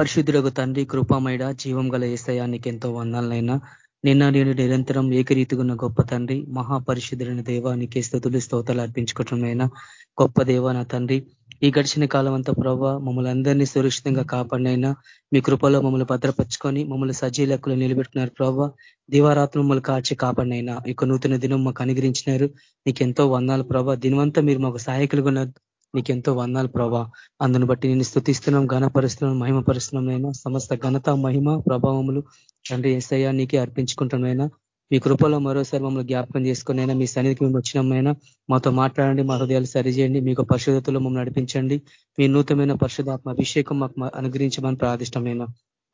పరిశుద్ధులకు తండ్రి కృపామైడ జీవం గల ఏసయా నీకెంతో వందాలనైనా నిన్న నేను నిరంతరం ఏకరీతిగా గొప్ప తండ్రి మహాపరిశుద్ధులైన దేవానికి స్థుతులు స్తోతాలు అర్పించుకోవటమైనా గొప్ప దేవ నా తండ్రి ఈ గడిచిన కాలం అంతా ప్రభావ మమ్మల్ని అందరినీ సురక్షితంగా కాపాడినైనా. మీ కృపలో మమ్మల్ని భద్రపరుచుకొని మమ్మల్ని సజీలకులు నిలబెట్టినారు ప్రభావ దివారాత్రులు మమ్మల్ని కాచి కాపాడినైనా. ఇక నూతన దినం మాకు అనుగ్రహించినారు. నీకు ఎంతో వందాలు ప్రభావ దినవంతా మీరు మాకు సహాయకులుగా నీకెంతో వందాలు ప్రభా. అందును బట్టి నేను స్థుతిస్తున్నాం ఘనపరుస్తున్నాం మహిమ పరుస్తున్నాం సమస్త ఘనత మహిమ ప్రభావములు తండ్రి ఏసయ్య నీకే అర్పించుకుంటున్నాయినా మీ కృపలో మరోసారి మమ్మల్ని జ్ఞాపకం చేసుకునైనా మీ సన్నిధికి మేము వచ్చినామైనా మాతో మాట్లాడండి మా హృదయాలు సరిచేయండి మీకు పరిశుద్ధతలో మమ్మల్ని నడిపించండి. మీ నూతనమైన పరిశుధాత్మ అభిషేకం మాకు అనుగ్రహించమని ప్రాదిష్టమైన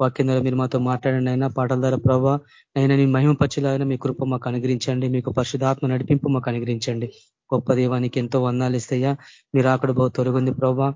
వాక్యం ద్వారా మీరు మాతో మాట్లాడండి అయినా పాటల ద్వారా ప్రభావ అయినా మీ మహిమపరచులాగిన మీ కృప మాకు అనుగ్రించండి మీకు పరిశుధాత్మ నడిపింపు మాకు అనుగ్రించండి గొప్ప దేవానికి ఎంతో వందాలు ఇస్తాయా మీరు అక్కడ బహు తొలగింది ప్రభావ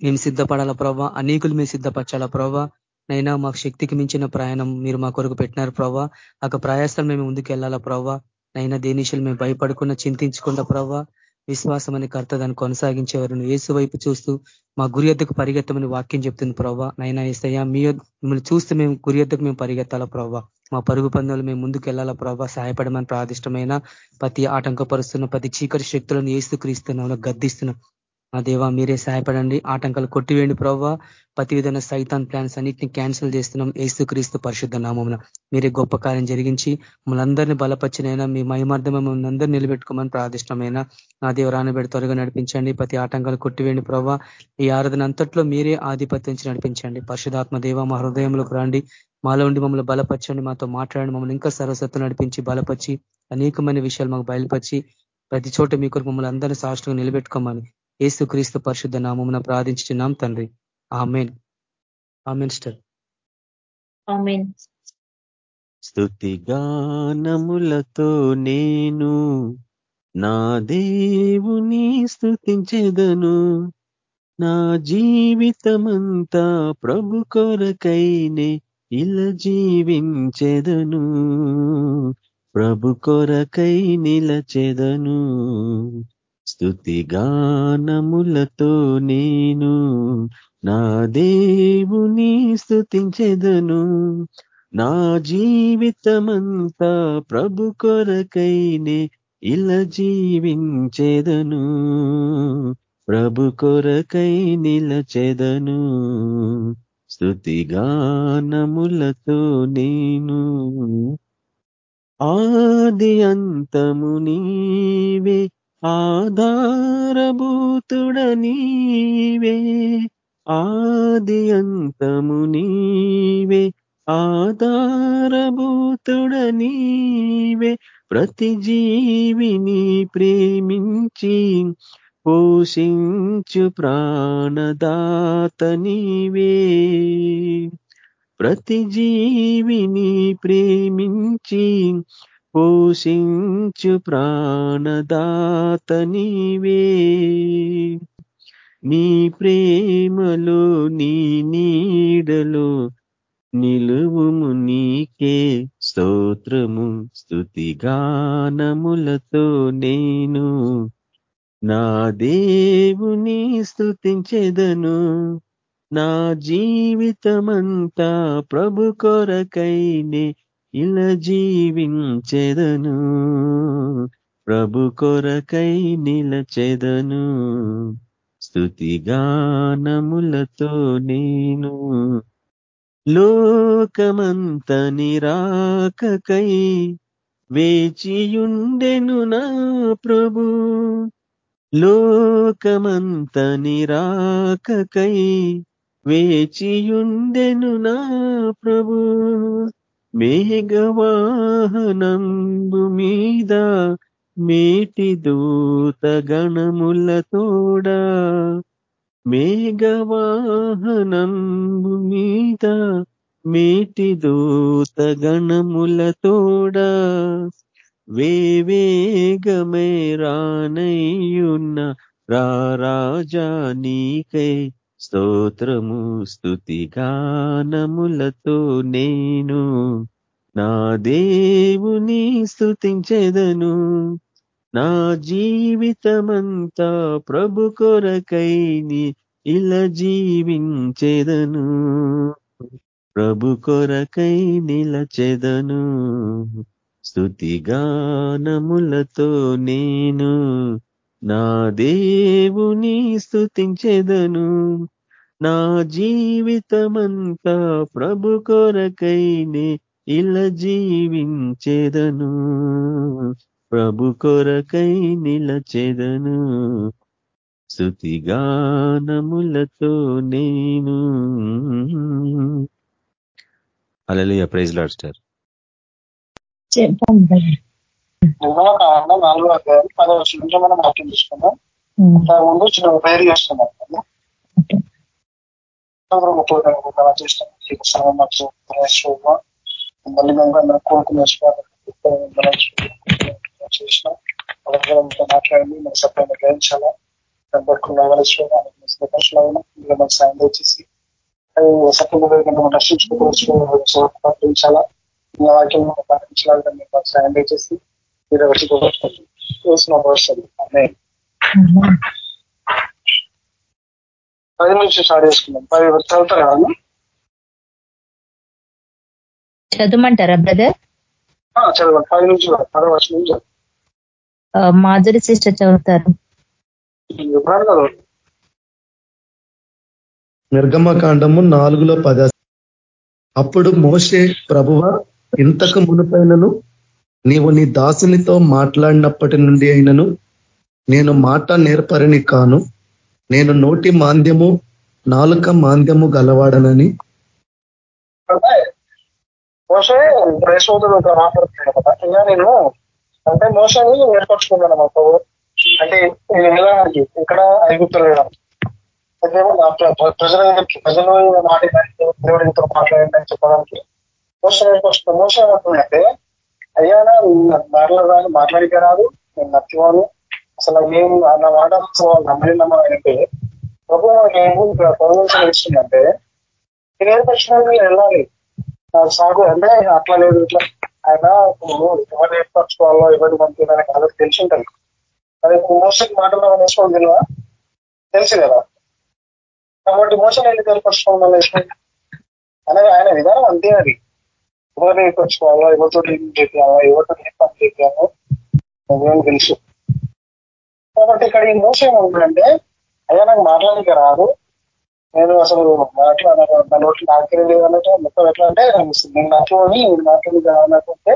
మేము సిద్ధపడాలా ప్రభావ అనేకులు మేము సిద్ధపరచాలా ప్రభావ నైనా మాకు శక్తికి మించిన ప్రయాణం మీరు మా కొరకు పెట్టినారు ప్రభావ ఆ ప్రయాసాలు మేము ముందుకు వెళ్ళాలా ప్రభావ నైనా దేనిషులు మేము భయపడకుండా చింతించకుండా ప్రభావ విశ్వాసం అనే కర్త దాన్ని కొనసాగించేవారు ఏసు వైపు చూస్తూ మా గురి ఎద్దకు పరిగెత్తమని వాక్యం చెప్తుంది ప్రభావ నైనా ఏసయ్యా మీ మిమ్మల్ని చూస్తే మేము గురి ఎద్దకు మేము పరిగెత్తాలా ప్రభావ మా పరుగు పందాలు మేము ముందుకు వెళ్ళాలా ప్రభావ సహాయపడమని ప్రాదిష్టమైన ప్రతి ఆటంకపరుస్తున్న ప్రతి చీకటి శక్తులను ఏస్తూ క్రీస్తున్నాం గద్దిస్తున్నాం మా దేవా మీరే సహాయపడండి. ఆటంకాలు కొట్టివేయండి ప్రభావ ప్రతి విధమైన సైతాన్ ప్లాన్స్ అన్నింటినీ క్యాన్సిల్ చేస్తున్నాం. క్రీస్తు పరిశుద్ధ నామమున. మీరే గొప్ప కార్యం జరిగించి మమ్మల్ని అందరినీ బలపరిచినైనా మీ మహిమార్థం మమ్మల్ని అందరూ నిలబెట్టుకోమని ప్రార్థిష్టమైన నా దేవ రానబెడి త్వరగా నడిపించండి. ప్రతి ఆటంకాలు కొట్టివేయండి ప్రభావ ఈ ఆరాధన అంతట్లో మీరే ఆధిపత్యం నడిపించండి. పరిశుధాత్మ దేవ మా హృదయంలోకి రండి. మాలో ఉండి మమ్మల్ని బలపరచండి. మాతో మాట్లాడండి. మమ్మల్ని ఇంకా సరస్వత్వం నడిపించి బలపరిచి అనేకమైన విషయాలు మాకు బయలుపరిచి ప్రతి చోట మీ కొరకు మమ్మల్ని అందరినీ సాష్టంగా నిలబెట్టుకోమని ఏసు క్రీస్తు పరిశుద్ధ నామమున ప్రార్థించున్నాం తండ్రి. ఆమెన్. ఆమెన్ స్టర్ స్థుతిగానములతో నేను నా దేవుని స్థుతించెదను నా జీవితమంతా ప్రభు కొరకైనే ఇలా జీవించెదను. ప్రభు కొరకై నిలచెదను. స్థుతిగానములతో నేను నా దేవుని స్థుతించెదను నా జీవితమంతా ప్రభు కొరకైనే ఇలా జీవించెదను. ప్రభు కొరకై నిలచెదను స్థుతిగానములతో నేను ఆది అంతము నీవే ఆధారభూతుడ నీవే ఆది అంతము నీవే ఆధారభూతుడ నీవే ప్రతి జీవిని ప్రేమించి పోషించు ప్రాణదాత నీవే ప్రతి జీవిని ప్రేమించి పోషించు ప్రాణదాత నీవే. నీ ప్రేమలో నీ నీడలో నిలువుము నీకే స్తోత్రము స్థుతిగానములతో నేను నా దేవుని స్థుతించెదను నా జీవితమంతా ప్రభు కొరకైనే ఇలా జీవించెదను ప్రభు కొరకై నిలచెదను. స్థుతిగానములతో నేను లోకమంత నిరాకకై వేచియుండెను నా ప్రభు. లోకమంత నిరాకకై వేచియుండెను నా ప్రభు. మేఘవాహనంబు మీద మేటి దూత గణములతోడా మేఘవాహనంబు మీద మేటి దూత గణములతోడా వేవేగమే రానయ్యున్న రారాజా నీకై స్తోత్రము స్థుతిగానములతో నేను నా దేవుని స్థుతించెదను నా జీవితమంతా ప్రభు కొరకైని ఇలా జీవించెదను. ప్రభు కొరకై నిలచెదను. స్థుతిగానములతో నేను నా దేవుని స్థుతించెదను నా జీవితమంతా ప్రభు కొరకైనే ఇలా జీవించేదను. ప్రభు కొరకై నిలచెదను స్థుతిగానములతో నేను. అలలియ ప్రైజ్ లాడ్ స్టార్. చెప్పండి. నాలుగో అధ్యాయం మనం వాక్యం తీసుకున్నాం ముందు చిన్న పేరు చేస్తున్నాం. మళ్ళీ మేము కోరుకున్న చేసిన మాట్లాడండి మన సభ్యులను గ్రహించాలా పట్టుకున్న మనకు సాయం చేసి సత్యం రక్షించుకోవాలా వాక్యం పాటించాలని మీకు సాయం చేసి మీరు చూసిన పది నుంచి స్టార్ట్ చేసుకున్నాం పది చదువుతారు కదా చదవమంటారా బ్రదర్? చదవండి పది నుంచి పదో వర్షం నుంచి మాధురి సిస్టర్ చదువుతారు. నిర్గమకాండము నాలుగులో పద. అప్పుడు మోసే ప్రభువ ఇంతకు మునుపైనను నీవు నీ దాసునితో మాట్లాడినప్పటి నుండి అయినను నేను మాట నేర్పరిని కాను నేను నోటి మాంద్యము నాలుక మాంద్యము గలవాడనని మోసే ప్రేసోదరు మాట్లాడుతున్నాడు కదా ఇంకా నేను అంటే మోసని ఏర్పరచుకున్నాను మాకు అంటే వెళ్ళడానికి ఇక్కడ ఐగుప్తులు అదేమో ప్రజల ప్రజలు మాట దేవుడు ఇంతో మాట్లాడండి చెప్పడానికి మోసం ఏర్పరచుకున్నాను మోసం ఏమంటుందంటే అయ్యా మాట్లాడడానికి మాట్లాడిక రాదు నేను నచ్చివాను అసలు ఏం నా మాట నమ్మలేనమ్మా అంటే ప్రభు ఏమో ఇక్కడ పొందవలసిన ఇస్తుందంటే నేను ఏర్పరచడానికి వెళ్ళాలి. సాగు అంటే అట్లా లేదు ఇట్లా. ఆయన ఎవరు ఏర్పరచుకోవాలో ఎవరు పంపించాలని కాదు తెలిసి ఉంటుంది. అది మోసం మాటల్లో నేర్చుకోవడం తెలియదా తెలుసు కదా. కాబట్టి మోసం ఎందుకు ఏర్పరచుకోవడం అనేది ఆయన విధానం అంతే అది. ఎవరు ఏర్పరచుకోవాలో ఎవరితో చేయాలో ఎవరితో ఏర్పాటు చేయాలో తెలుసు. కాబట్టి ఇక్కడ ఈ మోసం ఏముంటుందంటే అయ్యా నాకు మాట్లాడక రాదు. నేను అసలు మాట్లాడ నా నోట్లు నాకే లేదు అన్నట్టు మొత్తం ఎట్లా అంటే నేను నాకు నేను మాట్లాడి అన్నట్టుంటే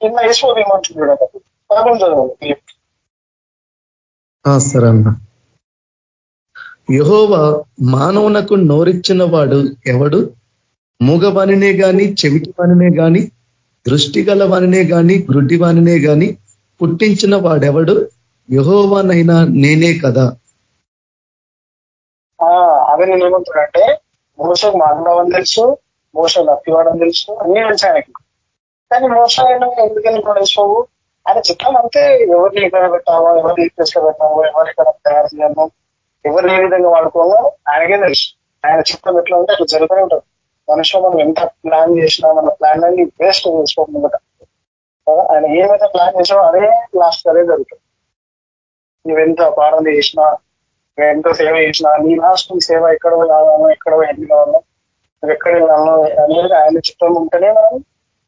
కింద వేసుకోదు ఏమంటున్నాడు పాపం చదవండి సరే అన్న. యహోవ మానవునకు నోరిచ్చిన వాడు ఎవడు? మూగవానినే గాని చెవిటి వానినే గాని దృష్టి గల వానినే గాని గ్రుడ్డి వానినే గాని పుట్టించిన వాడెవడు? యహోవానైనా నేనే కదా. అదే నేను ఏమంటున్నానంటే మోసం మాట్లాడవని తెలుసు మోస నప్పివాడని తెలుసు అన్ని తెలుసు ఆయనకి. కానీ మోసం ఎందుకని పడేసావు ఆయన చిత్రం అంతే ఎవరిని ఇక్కడ పెట్టామో ఎవరిని తీసుకు లో పెట్టామో ఎవరిని ఇక్కడ తయారు చేయము ఎవరిని ఏ విధంగా వాడుకోమో ఆయనకే తెలుసు. ఆయన చిత్రం ఎట్లా ఉంటే అట్లా జరుగుతూనే ఉంటుంది. మనుషులు మనం ఎంత ప్లాన్ చేసినా మన ప్లాన్ అన్ని వేస్ట్ చేసుకోకుండా ఆయన ఏమైతే ప్లాన్ చేసామో అదే లాస్ట్ అదే జరుగుతుంది. నువ్వెంత పాలన చేసినా నువ్వెంత సేవ చేసినా నీ రాష్ట్రం సేవ ఎక్కడ కావాలో ఎక్కడ ఎన్ని కావాలో నువ్వు ఎక్కడ వెళ్ళాలో అనేది ఆయన చిత్రం ఉంటేనే మనం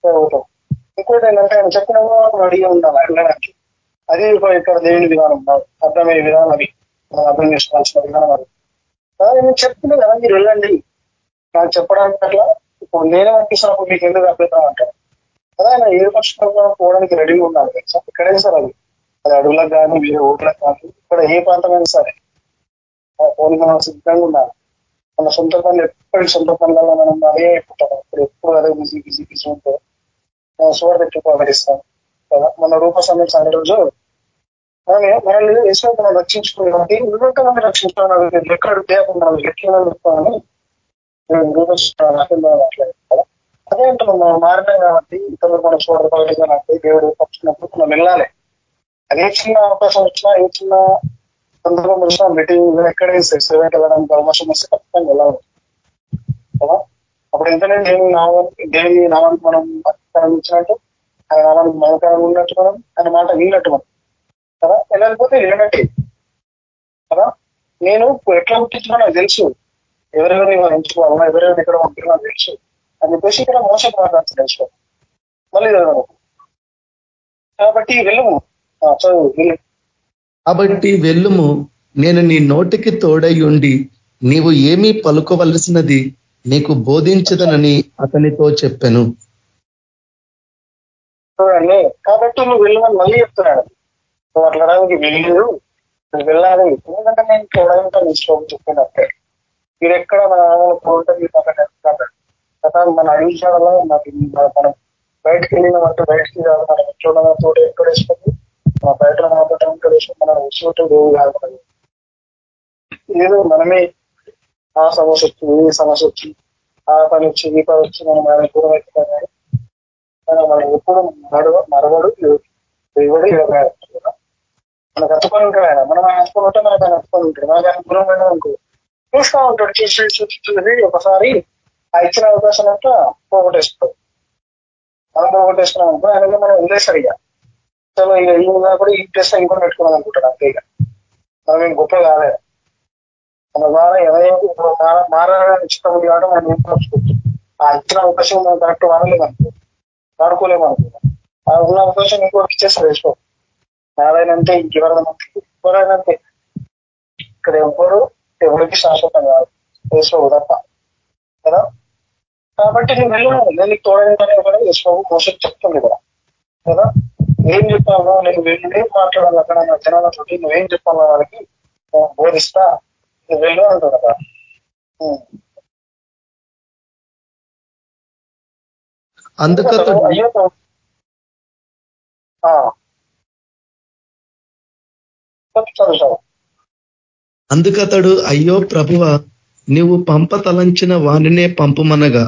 అవుతాం ఇంకోటి ఏంటంటే ఆయన చెప్పిన అడిగి ఉండాలి వెళ్ళడానికి. అది ఇక్కడ దేవుని విధానం అర్థమయ్యే విధానం అది. మనం అర్థం చేసుకోవాల్సిన విధానం అది. నేను చెప్తుంది కదా మీరు వెళ్ళండి. నాకు చెప్పడానికి అట్లా ఇప్పుడు నేనే పంపిస్తున్నప్పుడు మీకు ఎందుకు అభ్యర్థం అంటారు కదా ఆయన ఏ పక్షంగా పోవడానికి రెడీగా ఉండాలి. ఇక్కడే సార్ అది? అది అడవులకు కానీ వేరే ఊర్లకు కానీ ఇక్కడ ఏ ప్రాంతమైనా సరే పోలిక మనం సిద్ధంగా ఉండాలి. మన సొంత పనులు ఎప్పటి సొంత పనులలో మనం అదే అయిపోతాం. ఇప్పుడు ఎప్పుడు అదే బిజీ బిజీ బిజీ ఉంటే సువార్త ఎక్కువ ప్రకటిస్తాం కదా. మన రూప సమయం అనే రోజు మనం మనల్ని వేసిన మనం రక్షించుకునే ఇంకొక మనం రక్షించుకోవాలి. ఎక్కడ దేకుండా మనం ఎట్లా చెప్తామని కదా. అదే అంటే మనం మారినాం కాబట్టి ఇతరులు మనం చూడకపోతే కాబట్టి దేవుడు పక్షినప్పుడు మనం వెళ్ళాలి. ఏ చిన్న అవకాశం వచ్చినా ఏ చిన్న సందర్భం వచ్చినా మీటింగ్ ఎక్కడ సెవెంట్ వెళ్ళడానికి అవకాశం వస్తే ఖచ్చితంగా వెళ్ళాలి. కదా అప్పుడు ఎంతనే దేవుని నామానికి దేవుని నామానికి మనం ఇచ్చినట్టు ఆయన నామానికి మనకారం ఉన్నట్టు మనం ఆయన మాట విన్నట్టు మనం. కదా? వెళ్ళకపోతే వెళ్ళినట్టే కదా? నేను ఎట్లా పుట్టించినా నాకు తెలుసు. ఎవరెవరిని ఎంచుకోవాలన్నా ఎవరెవరు ఎక్కడ ఉంటున్నా తెలుసు. అని చెప్పేసి ఇక్కడ మోసం మాట్లాడుతుంది తెలుసుకోవాలి మళ్ళీ కాబట్టి వెళ్ళము. కాబట్టి వెళ్ళుము నేను నీ నోటికి తోడై ఉండి నీవు ఏమీ పలుకోవలసినది నీకు బోధించదనని అతనితో చెప్పాను. చూడండి కాబట్టి నువ్వు వెళ్ళమని మళ్ళీ చెప్తున్నాడు. నువ్వు అట్లా వెళ్ళలేదు నువ్వు వెళ్ళాలి. ఎందుకంటే నేను చూడాలంటే నీ శ్లోకం చెప్పినట్టే మీరు ఎక్కడ మన అక్కడ చెప్తాడు కదా. మన అడిగిసాడలో నాకు ఈ మన- బయటకు వెళ్ళినామంటే బయటకి మనం చూడడం తోట ఎక్కడ వేసుకుంది? మన బయట మాట్లాడటం ఇక్కడ మనం వచ్చినట్టు లేవు కాదు ఏదో మనమే ఆ సమస్య వచ్చింది ఈ సమస్య వచ్చింది ఆ పని వచ్చి ఈ పని వచ్చి మనం ఆయన దూరం అవుతున్నాం కానీ కానీ మనం ఎప్పుడు మరవ మరవడు దేవుడు ఇవ్వగాడు మనకు ఉంటాడు ఆయన మనం ఆయన హత్తుకొని ఉంటే మనకు ఆయన హత్తుకొని ఉంటాడు మనకు ఆయన దూరం అయినా అనుకో చూస్తూ ఉంటాడు చూసి చూసి చూసి ఒకసారి ఆ ఇచ్చిన అవకాశం అంతా పోగొట్టేస్తాడు మనం పోగొట్టేసుకున్నాం అనుకో ఆయన మనం వదిలేస్తాడు ఇక చలో ఈ ఉన్నా కూడా ఈ ప్లేస్లో ఇంకొని పెట్టుకున్నాం అనుకుంటాడు అంతే ఇక. మనం ఏం గొప్ప కాలేదు మన ద్వారా ఎవరైనా మారాలని ఇష్టం ఉంది కాబట్టి మనం ఏం పరచుకోవచ్చు ఆ ఇచ్చిన అవకాశం మనం కరెక్ట్ వాడలేము అనుకో వాడుకోలేము అనుకో. ఆ ఉన్న అవకాశం ఇంకోటి ఇచ్చేస్తారు వేసుకో నారాయణంటే ఇంకెవరైనా ఎవరైనాంతే ఇక్కడ ఎవరు ఎవరికి శాశ్వతం కాదు. వేసుకో తప్ప. కదా? కాబట్టి నేను వెళ్ళు నేను నీకు తోడైందని కూడా వేసుకోవు మోసం చెప్తుంది కూడా. కదా? ఏం చెప్పాలో నేను వెళ్ళి మాట్లాడాలి అక్కడ నా జనాలతో నువ్వేం చెప్పాలో వాళ్ళకి బోధిస్తా. నువ్వు వెళ్ళు అంటావు కదా. అందుకతడు అయ్యో ప్రభువ నీవు పంప తలంచిన వానినే పంపుమనగా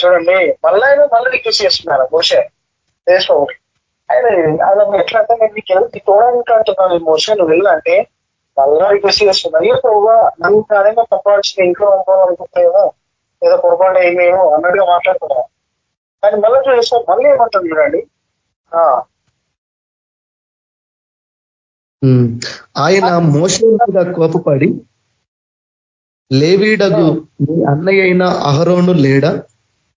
చూడండి. మళ్ళీ ఆయన మళ్ళీ రిక్వెస్ట్ చేస్తున్నారు. మోసే వేసుకోండి ఆయన అలా ఎట్లా అంటే నేను నీకు వెళ్ళి తోడానికి అంటున్నాను ఈ మోసే నువ్వు వెళ్ళాలంటే మళ్ళీ రిక్వెస్ట్ చేస్తున్నా. అయ్యో ప్రభువా నన్ను కాదేమో తప్పవలసిన ఇంట్లో అనుకోవాలనుకుంటేమో ఏదో పొరపాటు ఏమేమో అన్నట్టుగా మాట్లాడుతున్నా కానీ మళ్ళీ చూస్తే మళ్ళీ ఏమంటుంది చూడండి. ఆ, ఆయన మోసం మీద కోపపడి లేవీడగు నీ అన్నయ్య అయిన అహరోను లేడా?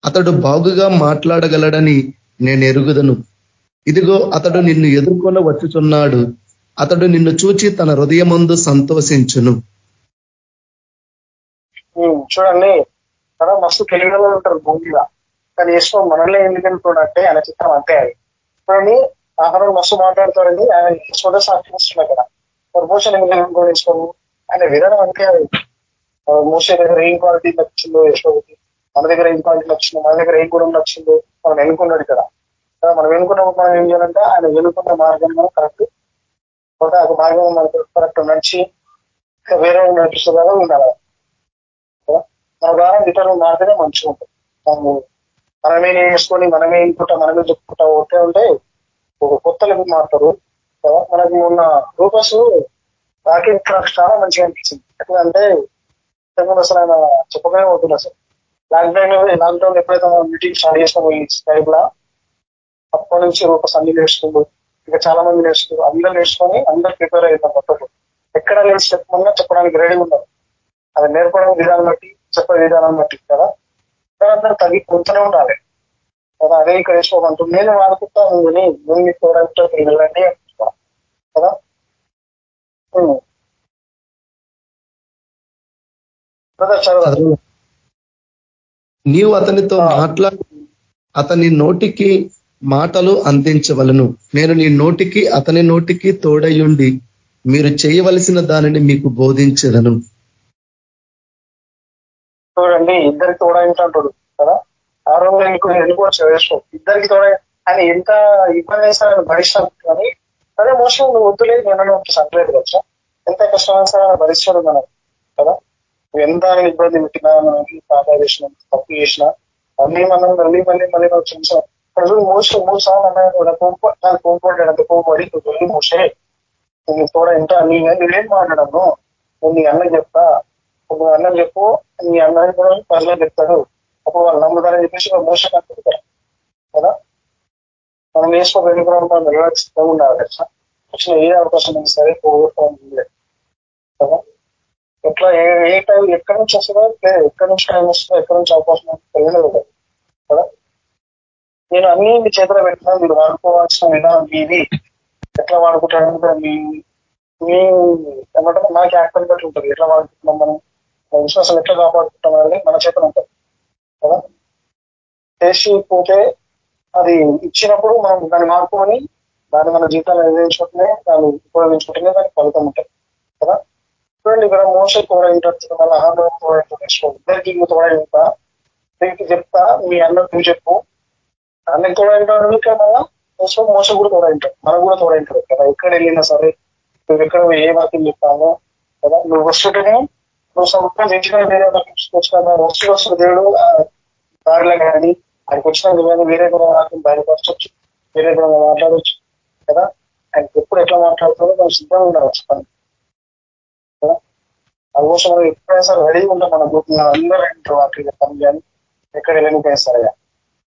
అతడు బాగుగా మాట్లాడగలడని నేను ఎరుగుదను ఇదిగో అతడు నిన్ను ఎదుర్కొన వచ్చుచున్నాడు. అతడు నిన్ను చూచి తన హృదయమందు సంతోషించును. చూడండి. కదా మస్తు తెలివిలో ఉంటారు భూమిగా కానీ ఇష్టం మనల్ని ఎందుకు ఆయన చిత్రం అంతే అది. చూడండి ఆహారం మస్తు మాట్లాడతారండి ఆయన యశోద సాక్షి కదా. ప్రమోషన్ ఎందుకు ఆయన విధానం అంతే అది. మోసే దగ్గర ఏం క్వాలిటీ నచ్చిందో యశోకి మన దగ్గర ఏం క్వాలిటీ నచ్చిందో మన దగ్గర ఏం గుణం నచ్చిందో మనం ఎన్నుకున్నాడు ఇక్కడ కదా మనం ఎన్నుకున్నప్పుడు మనం ఏం చేయాలంటే ఆయన ఎన్నుకున్న మార్గం కరెక్ట్ ఒక మార్గం మనకు కరెక్ట్ నడిచి వేరే నడిపిస్తుంది కదా ఉండాలి. మన ద్వారా ఇతరులు మారితేనే మంచిగా ఉంటుంది. మనము మనమే నేర్చుకొని మనమే ఇంకుంటా మనమే చెప్పుకుంటా. పోతే ఉంటే ఒక కొత్త లెవెల్ మారుతారు. మనకు మనకి రూపస్ నాకే చాలా మంచిగా అనిపించింది. ఎట్లా అంటే ఇంతకుముందు అసలు ఆయన చెప్పగానే అవుతుంది అసలు లాక్డౌన్ లాక్డౌన్ ఎప్పుడైతే మీటింగ్ స్టార్ట్ చేసినామో ఈ స్కైబ్ లా అప్పటి నుంచి ఒక సన్ని నేర్చుకుంటూ ఇంకా చాలా మంది నేర్చుకుంటారు అందరూ నేర్చుకొని అందరూ ప్రిపేర్ అవుతాం మొత్తం. ఎక్కడ లేచి చెప్పమన్నా చెప్పడానికి రెడీ ఉన్నారు అది నేర్పడం విధానం బట్టి చెప్పే విధానం బట్టి కదా. అందరూ తగ్గి కొంతనే ఉండాలి. కదా అదే ఇక్కడ వేసుకోమంటుంది నేను వాడుకుంటా ఉందని నేను మీకు వెళ్ళండి అంటున్నా. కదా? నీవు అతనితో మాట్లాడి అతని నోటికి మాటలు అందించవలను. నేను నీ నోటికి అతని నోటికి తోడయుండి మీరు చేయవలసిన దానిని మీకు బోధించదను. చూడండి ఇద్దరికి తోడ అంటాడు కదా? ఆ రోజు నీకు ఎన్నుకోవచ్చు వేసుకో ఇద్దరికి తోడ ఆయన ఎంత ఇబ్బంది వేస్తారని భరిస్తాను కానీ అదే మోసం నువ్వు వద్దులేదు నేను సంపలేదు కదా? ఎంత కష్టమైన సరే భరిస్తాడు మనం కదా? నువ్వు ఎంత ఇబ్బంది పెట్టినా మనం పాప చేసినా తప్పు చేసినా మళ్ళీ మనం మళ్ళీ మళ్ళీ మళ్ళీ నువ్వు చూసాం ప్రజలు మోసం మూడు సార్లు అన్నా కూడా కోప నాకు కోపడ్డాడు అంత కోపడి నువ్వు వెళ్ళి మోసే నువ్వు కూడా ఎంత నీ నువ్వేం మాట్లాడము నువ్వు నీ అన్న చెప్తా. నువ్వు అన్న చెప్పు నీ అన్నని కూడా ప్రజలకు చెప్తాడు. అప్పుడు వాళ్ళు నమ్ముతారని చెప్పేసి ఒక మోసం అనుకుంటారు కదా? మనం వేసుకో వెళ్ళిపోవడం మనం వెళ్ళాల్సి ఉండాలి వచ్చిన ఏ అవకాశం సరే పోగొట్టుకోవాలి కదా? ఎట్లా ఏ ఏ టైం ఎక్కడి నుంచి వస్తుందో ఎక్కడి నుంచి టైం వస్తుందో ఎక్కడి నుంచి అవకాశం తెలియదు కదా. నేను అన్ని మీ చేతిలో పెట్టినా మీరు వాడుకోవాల్సిన విధానం మీది. ఎట్లా వాడుకుంటారంటే మీ మీ ఏమంటారు మనకి యాక్టర్ బట్టి ఉంటుంది. ఎట్లా వాడుకుంటున్నాం మనం? మన విశ్వాసం ఎట్లా కాపాడుకుంటాం అనేది మన చేతిలో ఉంటుంది. కదా? చేసి పోతే అది ఇచ్చినప్పుడు మనం దాన్ని మార్పుకొని దాన్ని మన జీవితాన్ని నిర్వహించుకుంటేనే దాన్ని ఉపయోగించుకుంటేనే దానికి ఫలితం ఉంటుంది. కదా? చూడండి ఇక్కడ మోస తోడైంటుంది మళ్ళీ అహంలో తోడైంటుంది ఇద్దరికి కూడా తోడైంటా దీనికి చెప్తా? మీ అన్న నువ్వు చెప్పు. అన్నకి తోడైంటాడు ఇక్కడ మళ్ళా? మోసం మోస కూడా తోడైంటాడు మనం కూడా తోడైంటాడు కదా ఎక్కడ వెళ్ళినా సరే నువ్వు ఎక్కడ ఏ వాక్యం చెప్తామో కదా నువ్వు వస్తుంటేనే నువ్వు సంపాదించిన వేరే వచ్చిన వస్తు వస్తున్న దేవుడు దారిలో కానీ ఆయనకు వచ్చిన కానీ వేరే కూడా వాక్యం బయటపరచవచ్చు వేరే కూడా మాట్లాడవచ్చు కదా? ఆయనకి ఎప్పుడు ఎట్లా మాట్లాడుతుందో మనం సిద్ధంగా ఉండవచ్చు. కదా మనం ఎప్పుడైనా సరే రెడీగా ఉంటాం మన గ్రూప్ అందరూ అంటారు వాటికి పని కానీ ఎక్కడ వెళ్ళనిపోయినా సరే.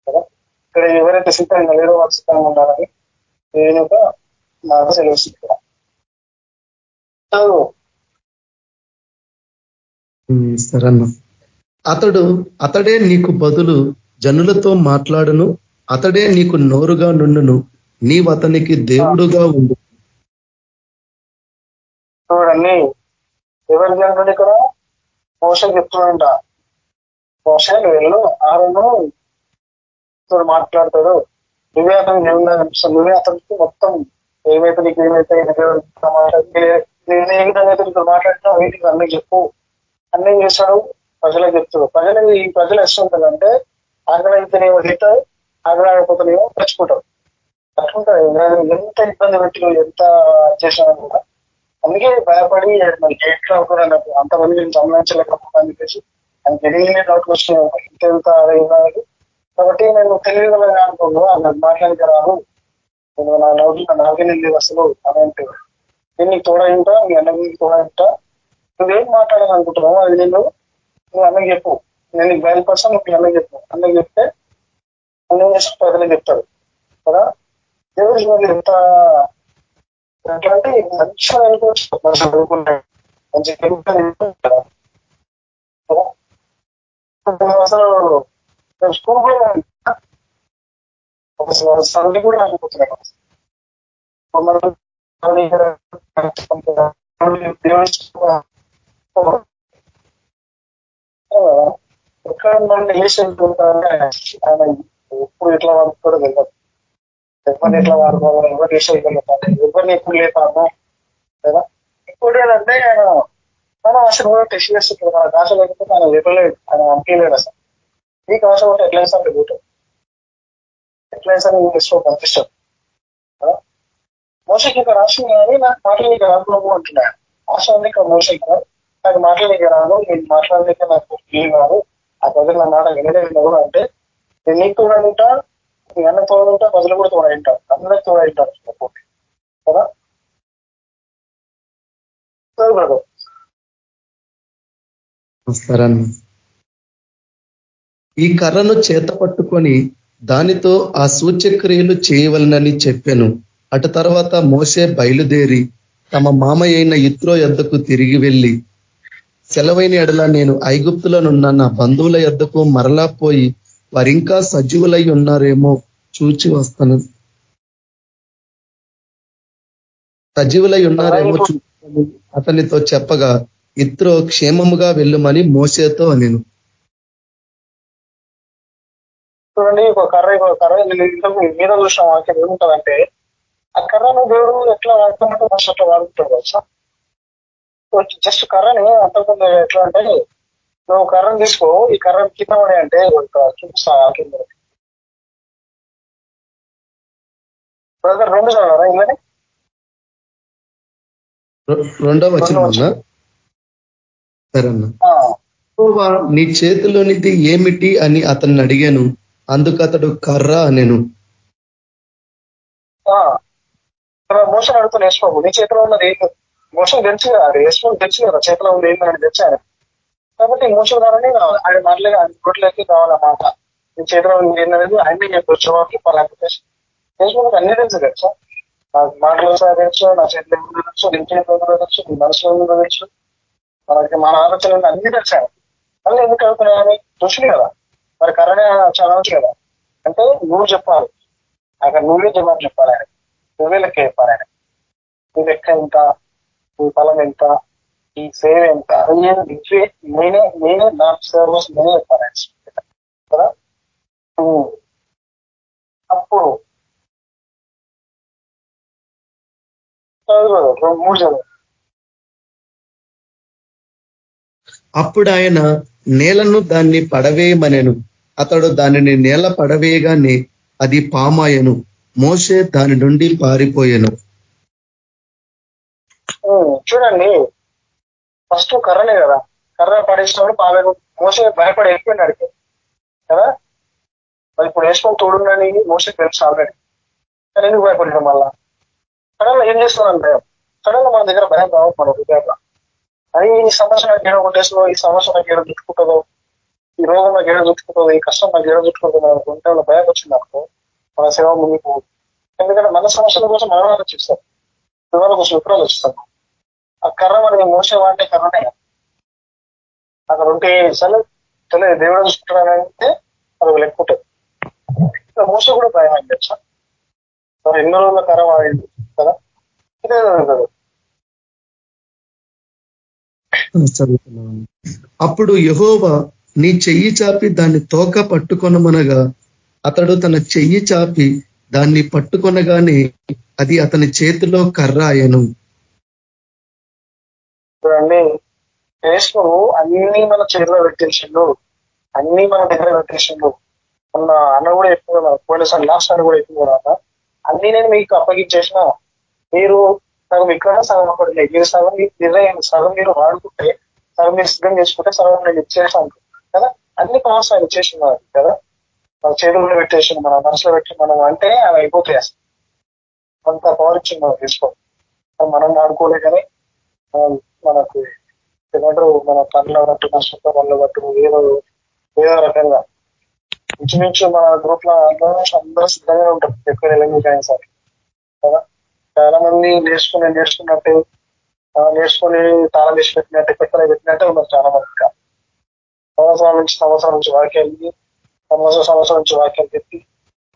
కదా? ఇక్కడ ఎవరైతే సిద్ధంగా లేరో వాళ్ళు సిద్ధంగా ఉండాలని నేను ఒక మాట సెలవుస్తుంది సరన్న అతడు అతడే నీకు బదులు జనులతో మాట్లాడును. అతడే నీకు నోరుగా నుండును. నీవు అతనికి దేవుడుగా ఉండు. చూడండి. ఎవరు జనుడు ఇక్కడ? మోసం చెప్తున్నాడంట. మోసం వెళ్ళు. ఆరును మాట్లాడతాడు. నువ్వే అతను దేవుడుగా నువ్వే అతనికి మొత్తం ఏమైతే నీకు ఏమైతే నేను ఏ విధంగా అయితే నీకు మాట్లాడినా వీటికి అన్నీ చెప్పు. అన్నీ చేశాడు ప్రజలకు చెప్తాడు ప్రజలు ఈ ప్రజలు ఎస్తుంటుందంటే ఆగ్రహితనేమో తింటారు ఆకలైపోతేనేమో తెచ్చుకుంటారు అట్లుంటారు ఎంత ఇబ్బంది పెట్టి ఎంత చేసినా కూడా అందుకే భయపడి మరి లో కూడా అంతమంది నేను గమనించలేకపోతాను చెప్పేసి ఆయన తెలియని డౌట్ వచ్చినాయి ఇంకెంత అదే. కాబట్టి నేను తెలియగలగా అనుకోను నాకు మాట్లాడిక రాదు నేను నా డౌట్ నాకే లేదు అసలు అనంటే నేను నీకు తోడైంటా మీ అన్నకి తోడైంటా నువ్వేం మాట్లాడాలనుకుంటున్నావు అది నేను నువ్వు అన్నకి చెప్పు. నేను నీకు బయలుపరచాను నువ్వు అన్నకి చెప్పు. అన్నకి చెప్తే అన్న చేసి ప్రజలకు చెప్తాడు కదా? దేవుడి మరి ఎంత ఎట్లాంటి మంచిగా అనుకోవచ్చు మంచి అసలు స్కూల్ కూడా సంధి కూడా అనుకుంటున్నాను ఎక్కడ నుండి వేసి ఆయన ఎప్పుడు ఎట్లా కూడా తెలియదు. ఎవరిని ఎట్లా వాడుకోవాలో ఎవరు వేసి వెళ్ళగలుగుతాను ఎవరిని ఎప్పుడు లేపాను కదా ఇప్పుడు ఏంటంటే ఆయన మనం అసలు కూడా టెస్ట్ చేస్తుంటారు మనకు ఆశ లేకపోతే ఆయన లేపలేదు ఆయన పంపించలేడు అసలు. నీకు ఆశ ఉంటే ఎట్లయినా సరే పోతాడు ఎట్లయినా సరే నీకు ఇష్టం పంపిస్తాడు మోసకి ఇక్కడ రాసింది కానీ నాకు మాట్లాడేకి రాను అంటున్నాడు ఆశ ఉంది ఇక్కడ మోసకి నాకు మాట్లాడేకి రాను నేను మాట్లాడలేక నాకు ఫీల్ కాదు. ఆ ప్రజలు నా మాట వినలేదు అంటే నేను నీకు తోడంటా నీ అన్న తోడంటా ప్రజలు కూడా తోడంటారు. అందరికి తోడంటారు కదా? బ్రదర్. ఈ కర్రను చేత పట్టుకొని దానితో ఆ సూచ్యక్రియలు చేయవలనని చెప్పాను. అటు తర్వాత మోసే బయలుదేరి తమ మామ అయిన ఇత్రో యద్దకు తిరిగి వెళ్ళి సెలవైన ఎడల నేను ఐగుప్తులనున్న నా బంధువుల యద్దకు మరలా పోయి వారింకా సజీవులై ఉన్నారేమో చూచి వస్తాను. సజీవులై ఉన్నారేమో చూసి అతనితో చెప్పగా ఇత్రో క్షేమముగా వెళ్ళుమని మోసేతో నేను చూడండి ఒక కర్ర ఒక కర్ర మీద చూసిన వాక్యం ఏముంటుందంటే ఆ కర్రను దేవుడు ఎట్లా వాడుతున్నట్టు అట్లా వాడుకుంటాడు కదా జస్ట్ కర్రని అంతకుముందు ఎట్లా అంటే నువ్వు కర్రను తీసుకో. ఈ కర్ర కింద అంటే చూపిస్తా కింద. బ్రదర్ రెండు చదవరా ఇళ్ళని రెండో వచ్చిన సరేనా నీ చేతిలోనిది ఏమిటి అని అతన్ని అడిగాను. అందుకు అతడు కర్ర అనెను. మోసం అడుగుతున్న యశ్వకు నీ చేతిలో ఉన్నది మోసం తెలుసు కదా యశ్వం తెలుసు కదా చేతిలో ఉంది ఏంటని ఆయన కాబట్టి మోసం ద్వారానే ఆయన మాటలే ఆయన గుట్లకి కావాలన్నమాట. నీ చేతిలో ఉంది ఏంటనేది ఆయనే చెప్పొచ్చు. పలాంటి యశ్వకు అన్ని తెలుసు కదా నాకు మాటలు సాధించు నా చేతిలో ఉండొచ్చు నీ చేతిలో ఉండొచ్చు నీ మనసులో ఉండొచ్చు మనకి మన ఆలోచనలు అన్ని తెలిసాను మళ్ళీ ఎందుకు అవుతున్నాయని చూసి కదా. మరి కరణే చదవచ్చు కదా. అంటే నువ్వు చెప్పాలి. అక్కడ నువ్వే జవాబు చెప్పాలి ఆయన నువ్వే లెక్క చెప్పాలి ఆయన నీ లెక్క ఎంత? నీ ఫలం ఎంత? ఈ సేవ ఎంత? అది నువ్వే నేనే నేనే నా సర్వస్ నేనే కదా? అప్పుడు చదువు మూడు చదువు అప్పుడు ఆయన నేలను దాన్ని పడవేయమనెను. అతడు దానిని నేల పడవేయగానే అది పామాయను. మోసే దాని నుండి పారిపోయాను. చూడండి. ఫస్ట్ కర్రనే కదా. కర్ర పడేసినప్పుడు పాలెను మోసే భయపడి వెళ్ళిపోయినాడు కదా? మరి ఇప్పుడు వేసుకొని తోడున్నాని మోసే తెలుసు ఆల్రెడీ కానీ ఎందుకు భయపడినాడు మళ్ళా? సడన్ ఏం చేస్తున్నాను భయం సడన్ మన దగ్గర భయం రావద్దు మన హృదయంలో. అది ఈ సమస్య నాకు ఏడో కొట్టేస్తుందో ఈ సమస్య నాకు ఏడో చుట్టుకుంటుందో ఈ రోగం నాకు ఏడో చుట్టుకుంటుందో ఈ కష్టం నాకు ఏడో చుట్టుకుంటుందో మన వాళ్ళ భయం వచ్చింది అనుకో మన సేవ ముందుకు ఎందుకంటే మన సమస్యల కోసం మనం ఆలోచిస్తాం. వివరాల కోసం వివరాలు వచ్చిస్తాను ఆ కర్ర మనకి మోసేవాంటే కర్రనే అక్కడ ఉంటే సరే తెలియదు దేవుడు చూసుకుంటానంటే అది ఒక లెక్క ఉంటుంది. ఇక్కడ మోస కూడా భయం అని తెలుసా? మరి ఎన్నో రోజుల కర్ర వాడింది కదా? ఇదే జరుగుతుంది అప్పుడు యహోవా నీ చెయ్యి చాపి దాన్ని తోక పట్టుకొనమనగా అతడు తన చెయ్యి చాపి దాన్ని పట్టుకొనగానే అది అతని చేతిలో కర్ర అయను చూడండి యేసును అన్ని మన చేతిలో పెట్టేసిండు అన్ని మన దగ్గర పెట్టేసిండు మొన్న అన్న కూడా ఎక్కువ పోయినసారి లాస్ట్ అన్న కూడా ఎక్కువ కదా అన్ని. నేను మీకు అప్పగించేసిన మీరు సగం ఇక్కడ సగం అక్కడ మీరు సగం నిర్ణయం సగం మీరు వాడుకుంటే సగం మీరు సిద్ధం చేసుకుంటే సగం నేను ఇచ్చేసాను కదా? అన్ని పవర్స్ ఆయన ఇచ్చేసినారు కదా? మన చేతుల్లో పెట్టేసి మన మనసులో పెట్టి మనం అంటే అవి అయిపోతాయి అసలు. అంత పవర్ ఇచ్చింది మనం తీసుకో మనం వాడుకోలే కానీ మనకు ఏమంటారు మన కళ్ళ బట్టి మన సొంత కళ్ళ బట్టి ఏదో ఏదో రకంగా. ఇంచుమించు మన గ్రూప్లో అందరూ అందరూ సిద్ధంగా ఉంటారు. ఎక్కువ ఎలిమినేట్ అయినా కదా? చాలా మంది నేర్చుకుని నేర్చుకున్నట్టు నేర్చుకుని తాళం వేసి పెట్టినట్టు పెట్టలే పెట్టినట్టే ఉన్నారు చాలా మంది ఇంకా. సంవత్సరాల నుంచి సంవత్సరం నుంచి వాక్యాలు సంవత్సరం సంవత్సరం నుంచి వాక్యాలు చెప్పి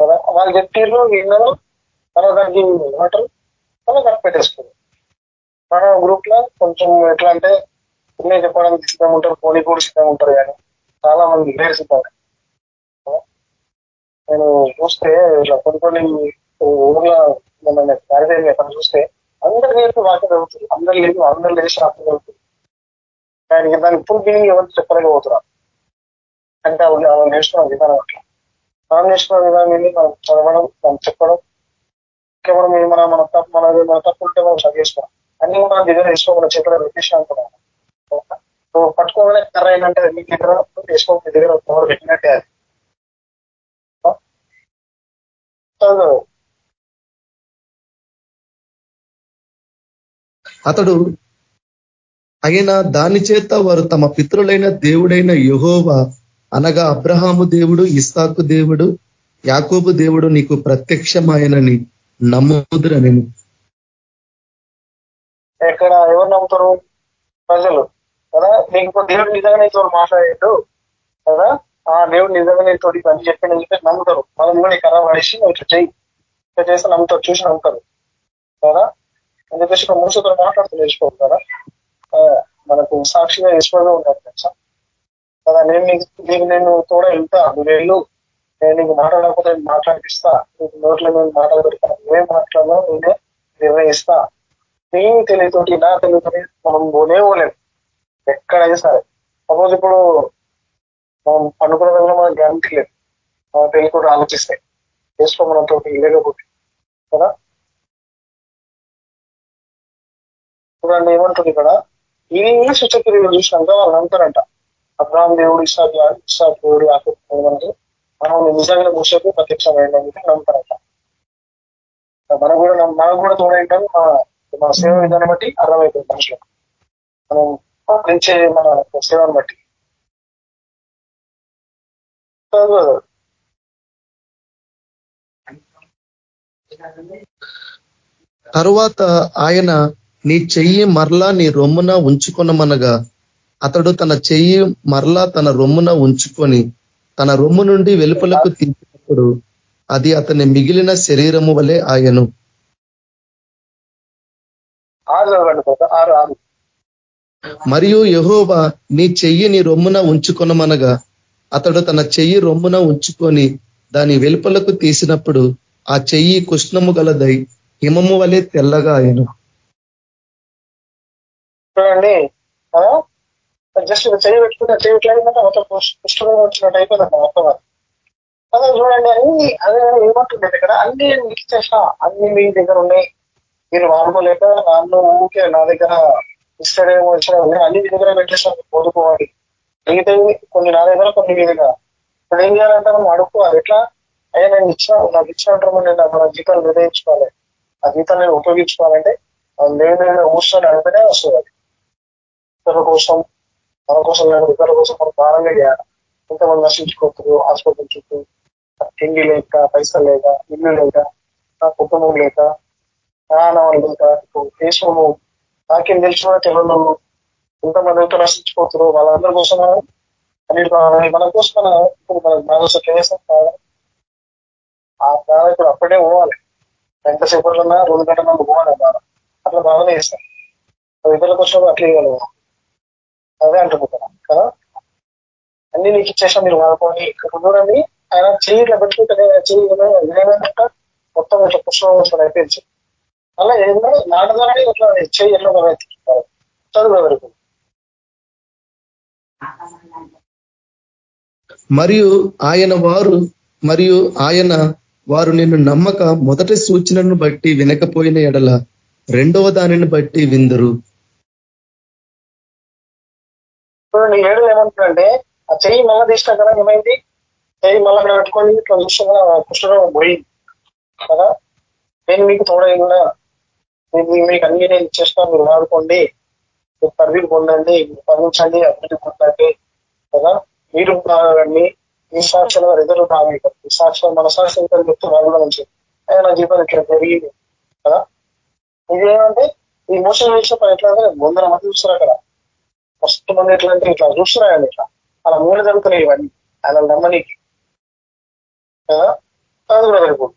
కదా? వాళ్ళు చెప్పిర్రు విన్నారు. మన దానికి ఏమంటారు మనం కరెక్ట్ పెట్టేసుకున్నారు. మన గ్రూప్లో కొంచెం ఎట్లా అంటే ఇన్నే చెప్పడానికి సిద్ధంగా ఉంటారు పోనీ కూడా సిద్ధంగా ఉంటారు కానీ చాలా మంది లేరు సిద్ధంగా నేను చూస్తే ఇట్లా కొన్ని కొన్ని ఊర్లో మన మ్యారేజ్ ఎక్కడ చూస్తే అందరు లేపి వాటి చదువుతుంది అందరు లేదు అందరు లేచి అర్థం చదువుతుంది దానికి దాని ఇప్పుడు మీనింగ్ ఎవరు చెప్పలేకపోతున్నారు. అంటే అవి అవి నేర్చుకున్న విధానం అట్లా. మనం నేర్చుకున్న విధానం ఏంటి మనం చదవడం మనం చెప్పడం. కేవలం మనం మన మన తప్పు మన మన తప్పు ఉంటే మనం చదివేసుకోవడం అన్ని మనం దగ్గర వేసుకో మన చేతిలో పెట్టేసి అనుకున్నాం నువ్వు పట్టుకోగానే కర్ర ఏంటంటే మీ దగ్గర వేసుకో దగ్గర పవర్ పెట్టినట్టే అది. అతడు అయిన దాని చేత వారు తమ పితృలైన దేవుడైన యహోవా అనగా అబ్రహాము దేవుడు ఇస్సాకు దేవుడు యాకోబు దేవుడు నీకు ప్రత్యక్షమాయనని నమ్ముదురనెను. ఎక్కడ ఎవరు నమ్ముతారు? ప్రజలు. కదా? నీకు ఇప్పుడు దేవుడు నిజంగా నీతో మాట్లాడాడు. కదా? ఆ దేవుడు నిజంగా నీతో పని చెప్పిన చెప్పి నమ్ముతారు. మనం కూడా ఈ కర్ర పడేసి నువ్వు ఇట్లా చేయి ఇట్లా చేస్తే నమ్ముతారు చూసి నమ్ముతారు. కదా? అని చెప్పేసి ఇక్కడ మూసతో మాట్లాడుతూ నేర్చుకోరు కదా? మనకు సాక్షిగా వేసుకోవడం ఉంటారు తెలుసా? కదా నేను నీకు నీకు నేను తోడ వెళ్తా నువ్వు వెళ్ళు. నేను నీకు మాట్లాడకపోతే మాట్లాడిస్తా మాట్లాడిపిస్తా. నీకు నోట్లో నేను మాటలు ఏం నువ్వేం మాట్లాడో నేనే నిర్ణయిస్తా. నీ తెలియతోటి ఇలా తెలియతోటి మనం పోనే పోలేము ఎక్కడైనా సరే. సపోజ్ ఇప్పుడు మనం పండుకున్న రోజున మనకు గ్యారంటీ లేదు. మన తెలియకుండా ఆలోచిస్తే. చేసుకో మనం తోటి లేకపోతే కదా? చూడండి ఏమంటుంది ఇక్కడ? ఇది సూచక్రియలు చూసినాక వాళ్ళు అంటారంట అబ్రాహం దేవుడు ఇసా ఇసా దేవుడు ఆకుమంటే మనం నిజంగా మూసేపు ప్రత్యక్షమైన నమ్ముతారంట. మనం కూడా నమ్మ- మనం కూడా తోడైంటాం మన సేవ విధానం బట్టి అర్థమైపోయింది మనుషులకు. మనం పెంచే మన సేవను బట్టి. తరువాత ఆయన నీ చెయ్యి మరలా నీ రొమ్మున ఉంచుకొనమనగా అతడు తన చెయ్యి మరలా తన రొమ్మున ఉంచుకొని తన రొమ్ము నుండి వెలుపలకు తీసినప్పుడు అది అతని మిగిలిన శరీరము వలె ఆయను. ఆరు చదవండి కదా ఆరు ఆరు. మరియు యహోవా నీ చెయ్యి నీ రొమ్మున ఉంచుకొనమనగా అతడు తన చెయ్యి రొమ్మున ఉంచుకొని దాని వెలుపలకు తీసినప్పుడు ఆ చెయ్యి కృష్ణము గలదై హిమము వలె తెల్లగా ఆయను చూడండి జస్ట్ చేయి పెట్టుకుంటే చేయి ఎట్లయిందంటే మొత్తం పుష్పంగా వచ్చినట్టు అయిపోయిందంట మొత్తం. చూడండి అన్ని అదే ఏమంటుంది ఇక్కడ అన్ని మీకు ఇచ్చేసా అన్ని మీ దగ్గర ఉన్నాయి. మీరు వాడుకోలేక నన్ను ఊకే నా దగ్గర ఇస్తాడేమో వచ్చినా అన్ని మీ దగ్గర పెట్టేసాను కోరుకోవాలి మిగతా కొన్ని నా దగ్గర కొన్ని మీ దగ్గర. ఇప్పుడు ఏం చేయాలంటే మనం అడుక్కోవాలి. ఎట్లా? అయ్యా నేను ఇచ్చిన నాకు ఇచ్చినట్టు నేను మన జీతాలు నిర్ణయించుకోవాలి. ఆ జీతాలు నేను ఉపయోగించుకోవాలంటే నేను ఊర్చొని అడిగితేనే వస్తుంది. అది ఇతరుల కోసం మన కోసం కాదు ఇతరుల కోసం మనం భారంగా చేయాలి. ఇంతమంది నశించుకోవచ్చు హాస్పిటల్ చుట్టూ తిండి లేక పైసలు లేక ఇల్లు లేక నా కుటుంబం లేక ప్రాణం లేక ఇప్పుడు దేశము నాకేం తెలిసిన తెలియదు ఇంతమందితో నశించుకోవచ్చు వాళ్ళందరి కోసం మనం మన కోసం మన ఇప్పుడు మన బాగా చేస్తాం కాదా? ఆ బాధ ఇప్పుడు అప్పుడే పోవాలి. ఎంతసేపట్లన్నా రెండు గంటల పోవాలి బాధ అట్లా బాధనే చేస్తాం. ఇతరుల కోసం అట్లా ఇవ్వాలి అదే అంటున్నాను కదా? అన్ని నీకు ఇచ్చేసా మీరు వాడుకోండి. ఇక్కడ చూడండి ఆయన చెయ్యి ఇట్లా పెట్టుకుంటే చెయ్యి ఏమైనా మొత్తం ఇట్లా పుష్పం అయిపోయింది. అలా ఏదైనా నాటదానే ఇట్లా చెయ్యి ఎట్లా చదువు వరకు. మరియు ఆయన వారు మరియు ఆయన వారు నిన్ను నమ్మక మొదటి సూచనను బట్టి వినకపోయిన ఎడల రెండవ దానిని బట్టి విందరు. చూడండి ఏడు ఏమంటాడంటే ఆ చెయ్యి మళ్ళా తీసినా కదా ఏమైంది? చెయ్యి మళ్ళా అక్కడ పెట్టుకొని ఇట్లా చూస్తున్నా కృష్ణరావు పోయి కదా? నేను మీకు తోడైనా మీకు అన్ని నేను ఇచ్చేస్తాను మీరు వాడుకోండి మీరు పర్వీలు పొందండి పదించండి అభివృద్ధి పొందండి. కదా? మీరు బాగండి ఈ సాక్షులు వారు ఎదురు బాగా ఈ మన సాక్షులు గుర్తు చెప్తే వాళ్ళు కూడా మంచిది ఆయన జీవితం ఇట్లా పెరిగింది కదా? ఇదేమంటే ఈ మోసం చేసిన ఎట్లా అంటే ముందర మంది చూస్తారు అక్కడ. ఫస్ట్ మంది ఎట్లా అంటే ఇట్లా చూస్తున్నాయండి ఇట్లా. అలా మూడు జరుగుతున్నాయి ఇవన్నీ. ఆయన నమ్మనీకి. కదా? అది కూడా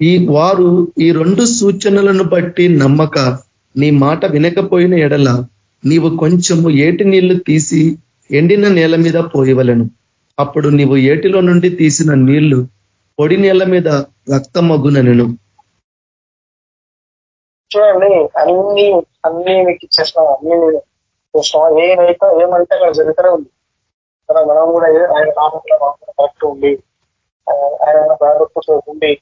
ఈ వారు ఈ రెండు సూచనలను బట్టి నమ్మక నీ మాట వినకపోయిన ఎడల నీవు కొంచెము ఏటి నీళ్ళు తీసి ఎండిన నేల మీద పోయవలను. అప్పుడు నీవు ఏటిలో నుండి తీసిన నీళ్ళు పొడి నేల మీద రక్తమగునను. చూడండి అన్ని అన్ని మీకు ఇచ్చేస్తాం అన్ని చూస్తాం ఏమైతే ఏమంటే అక్కడ జరుగుతూనే ఉంది. మనం కూడా ఆయన రాకుండా కరెక్ట్ ఉండి ఆయన జాగ్రత్తతో ఉండి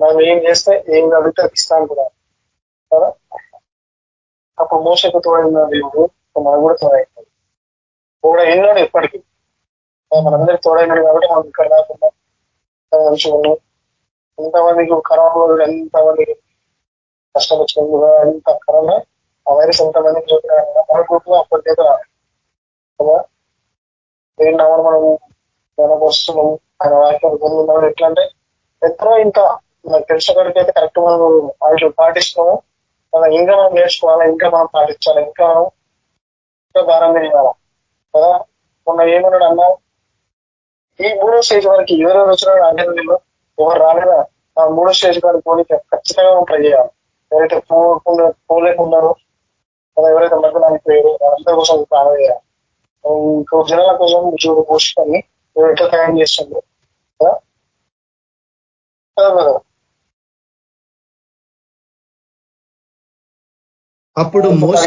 మనం ఏం చేస్తే ఏం అడిగితే ఇస్తాను కూడా. కదా? అప్పుడు మోసకు తోడైన దేవుడు మనం కూడా తోడైంది. కూడా ఎన్నాడు ఎప్పటికీ మనందరికి తోడైనాడు కాబట్టి మనం ఇక్కడ రాకుండా మంచిగా ఉన్నాం ఎంతమందికి కరోనా ఎంతమందికి కష్టం వచ్చింది ఎంత కరోనా ఆ వైరస్ ఎంతమందికి చూపిన మన గ్రూప్లో అప్పటికైతే కదా? ఏం మనం మనం వస్తున్నాం ఆయన వాక్యం ఎట్లా అంటే ఎక్కడో ఇంకా మనకు తెలిసిన అయితే కరెక్ట్ మనం వాటిని పాటిస్తాము మనం ఇంకా మనం నేర్చుకోవాలా ఇంకా మనం పాటించాలి ఇంకా మనం ఇంకా భారంగా కదా? మొన్న ఏమన్నాడు అన్నా? ఈ మూడో స్టేజ్ వరకు ఎవరెవరు వచ్చినాడు ఆంధ్రలో ఎవరు రాలేదా? ఆ మూడో స్టేజ్ వరకు పోనీ ఖచ్చితంగా మనం ట్రై చేయాలి. ఎవరైతే పోకుండా పోలేకున్నారో కదా ఎవరైతే మధ్యలో పోయారో వాళ్ళందరి కోసం ప్రాణం చేయాలి. ఇంకో జనాల కోసం చూడు పోషితాన్ని ఎవరైతే తయారు చేస్తుండ్రు కదా? అప్పుడు మోస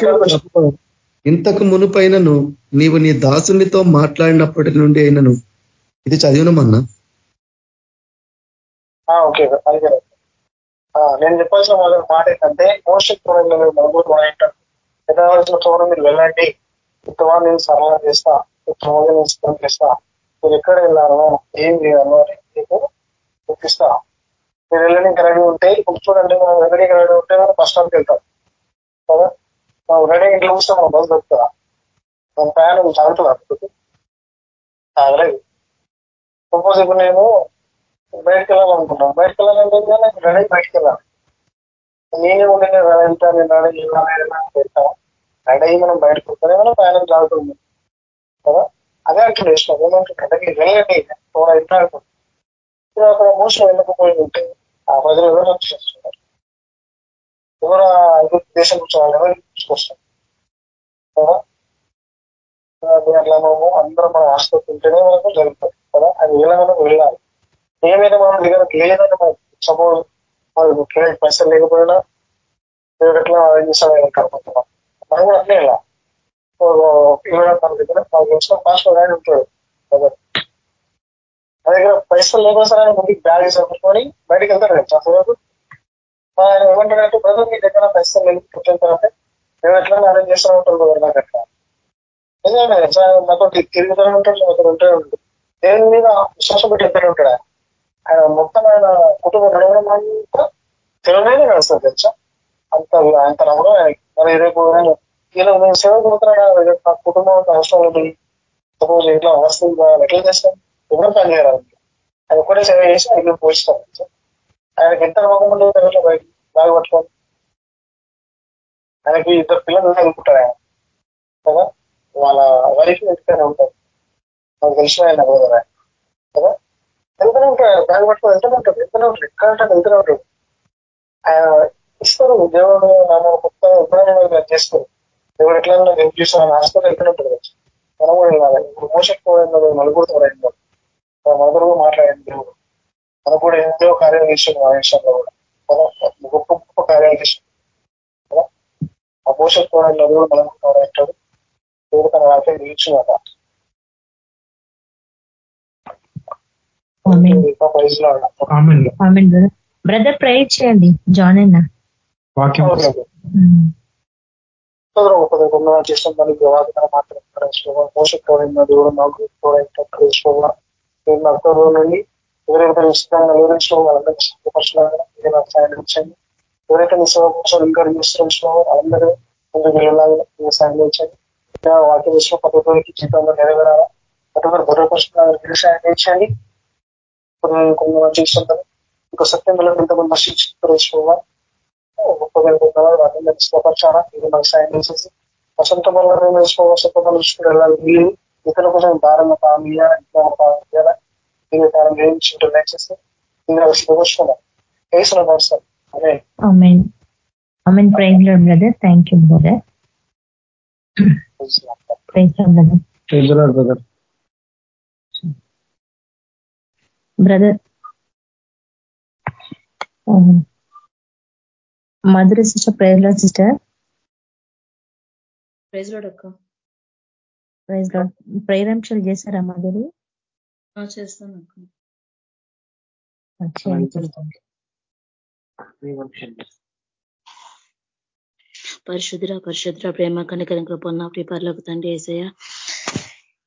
ఇంతకు మునుపైనను నీవు నీ దాసునితో మాట్లాడినప్పటి నుండి అయినను. ఇది చదివినమన్నా ఓకే నేను చెప్పాల్సిన మొదటి మాట ఏంటంటే ఏంటంటే పెద్దవాల్సిన చోట మీరు వెళ్ళండి. ఇంతవా నేను సరళం చేస్తా. ఇంతవా నేను సిద్ధం చేస్తా. మీరు ఎక్కడ వెళ్ళాలో ఏం చేయాలో అని మీకు చూపిస్తా. మీరు వెళ్ళడానికి రెడీ ఉంటే ఇప్పుడు చూడండి మనం వెళ్ళడానికి రెడీ ఉంటే మనం బస్ స్టాండ్కి వెళ్తాం. కదా? మనం రెడీ ఇంట్లో చూస్తే మనం బస్ దొరుకుతుందా? మన ప్రయాణం సాగుతుందా ఆగలేదు. సపోజ్ ఇప్పుడు నేను బయటకు వెళ్ళాలనుకుంటాను బయటకు వెళ్ళాలంటే నేను రెడీ బయటకు వెళ్ళాలి. నేనే ఉండే వెళ్తాను నేను రెడీ వెళ్తాను రెడీ అయ్యి మనం బయటకు వస్తేనే మనం ప్రయాణం సాగుతుంది కదా? అదే అంటుంది ఇష్టం. ఏమంటే కథకి వెళ్ళండి ఎంత ఇప్పుడు అక్కడ మోసం వెళ్ళకపోయి ఉంటే ఆ ప్రజలు ఎవరు చేస్తున్నారు? ఎవరు అభివృద్ధి దేశం నుంచి వాళ్ళు ఎవరు తీసుకొస్తారు? కదా? అట్లా మనము అందరం మనం ఆస్పత్రి ఉంటేనే మనకు జరుగుతుంది కదా? అది వెళ్ళాలని వెళ్ళాలి? ఏమైనా మనం దగ్గర లేదని మనం సపోజ్ మనకు క్రెడిట్ పైసలు లేకపోయినా ఎట్లా చేసాం కనుకుంటున్నాం మనం కూడా అట్లే వెళ్ళాలి. ఇవ్వడం మన దగ్గర మాకు వచ్చిన పాస్పోర్ట్ ఆయన ఉంటాడు కదా? నా దగ్గర పైసలు లేకుండా సరే ఆయన ముందుకు బ్యాగ్ చదువుకొని బయటకు వెళ్తాడు కదా చదువు ఆయన ఏమంటాడంటే బ్రదర్ మీ దగ్గర పైసలు లేదు పుట్టిన తర్వాత మేము ఎట్లా అరేంజ్ చేస్తూ ఉంటాడు నాకు అట్లా. నిజమే మాతో తిరుగుతూనే ఉంటాడు మాతో ఉంటే ఉంటుంది దేని మీద విశ్వాసం పెట్టి ఎక్కడ ఉంటాడు? ఆయన మొత్తం ఆయన కుటుంబం నడవడం అంతా తెలుగునే నడుస్తుంది తెలుసా? అంత అంత నమ్మకం మరి రేపు ఇలా నేను సేవ పోతున్నాడు? నా కుటుంబం అవసరం ఉంది. సపోజ్ ఇంట్లో వస్తుంది ఎట్లా చేస్తాం? ఎవరు పని చేయాలి ఆయన ఒక్కడే సేవ చేసి ఆయన పోషిస్తారు. ఆయనకి ఎంత నమ్మకం ఉండదు తర్వాత బయట బాగా పట్టుకోండి ఆయనకి ఇద్దరు పిల్లలు అనుకుంటారు ఆయన. కదా? వాళ్ళ వైఫ్ ఇంటికైనా ఉంటారు. నాకు తెలిసిన ఆయన కదా? కదా? వెళ్తూనే ఉంటారు. బ్యాగ్ పట్టుకొని వెళ్తూనే ఉంటారు. వెళ్తూనే ఉంటారు. ఎక్కడ ఉంటారు? వెళ్తూనే ఉంటారు. ఆయన ఇస్తారు. దేవుడు నాన్న కొత్త ఎప్పుడైనా చేస్తారు. దేవుడు ఎట్లా హెల్ప్ చేస్తాను హాస్పిటల్ వెళ్తూనే ఉంటాడు మనం కూడా వెళ్ళాలి. ఇప్పుడు నలుగురు నలుగురితో అయింది నలుగురు మాట్లాడండి దేవుడు మనకు కూడా ఎంతో కార్యాలు చేసాడు ఆ విషయంలో కూడా. కదా గొప్ప గొప్ప కార్యాలు చేసాడు కదా ఆ పోషకపోవడం నలుగురు నలుగురు అంటాడు దేవుడు తన వాక్యం నిలిచినట బ్రదర్ ప్రేయర్ చేయండి. జాన్ వాక్యం. కొందరు చేసిన దానికి వాదన మాత్రం. మోసపోయిన దేవుడు నాకు అక్టోబర్ నుండి ఎవరైతే ఇష్టంగా వివరించడం వాళ్ళందరికీ నాకు సాయం ఇచ్చండి ఎవరైతే మీ సేవ కోసం ఇంకా విస్తరించడం వాళ్ళందరూ ముందుకు వెళ్ళాలి. సాయం ఇచ్చండి వాక్య విషయం పద్ధతులకి జీవితంలో నెరవేరాలా? అటువంటి భద్రపరుచుకున్న సాయం ఇచ్చండి ఇప్పుడు కొంతమంది చేస్తుంటారు ఇంకా సత్యంలో ఇంతమంది నశించుకోవాలి గొప్పగా వాళ్ళందరినీ సిద్ధపరచాలా ఇది నాకు సాయం చేసేసి. వసంత వల్ల వసంత చూసుకుని వెళ్ళాలి. వీళ్ళు ఇతరుల కోసం భారంగా పామియా దీని కాలం వేయించుంటూ దయచేసి ఇంకా సిద్ధపరుచుకున్నాం వేసిన పరుస్తాను అదే amen praise Lord brother thank you brother brother Madhura sister praise Lord sister praise Lord అక్క. ప్రైజ్లో ప్రేరంశాలు చేశారా మధురు చేస్తాను అక్క. పరిశుద్ర పరిశుద్ర ప్రేమ కనికరం కృపన్న ప్రిపర్లకు తండ్రి వేసయ్య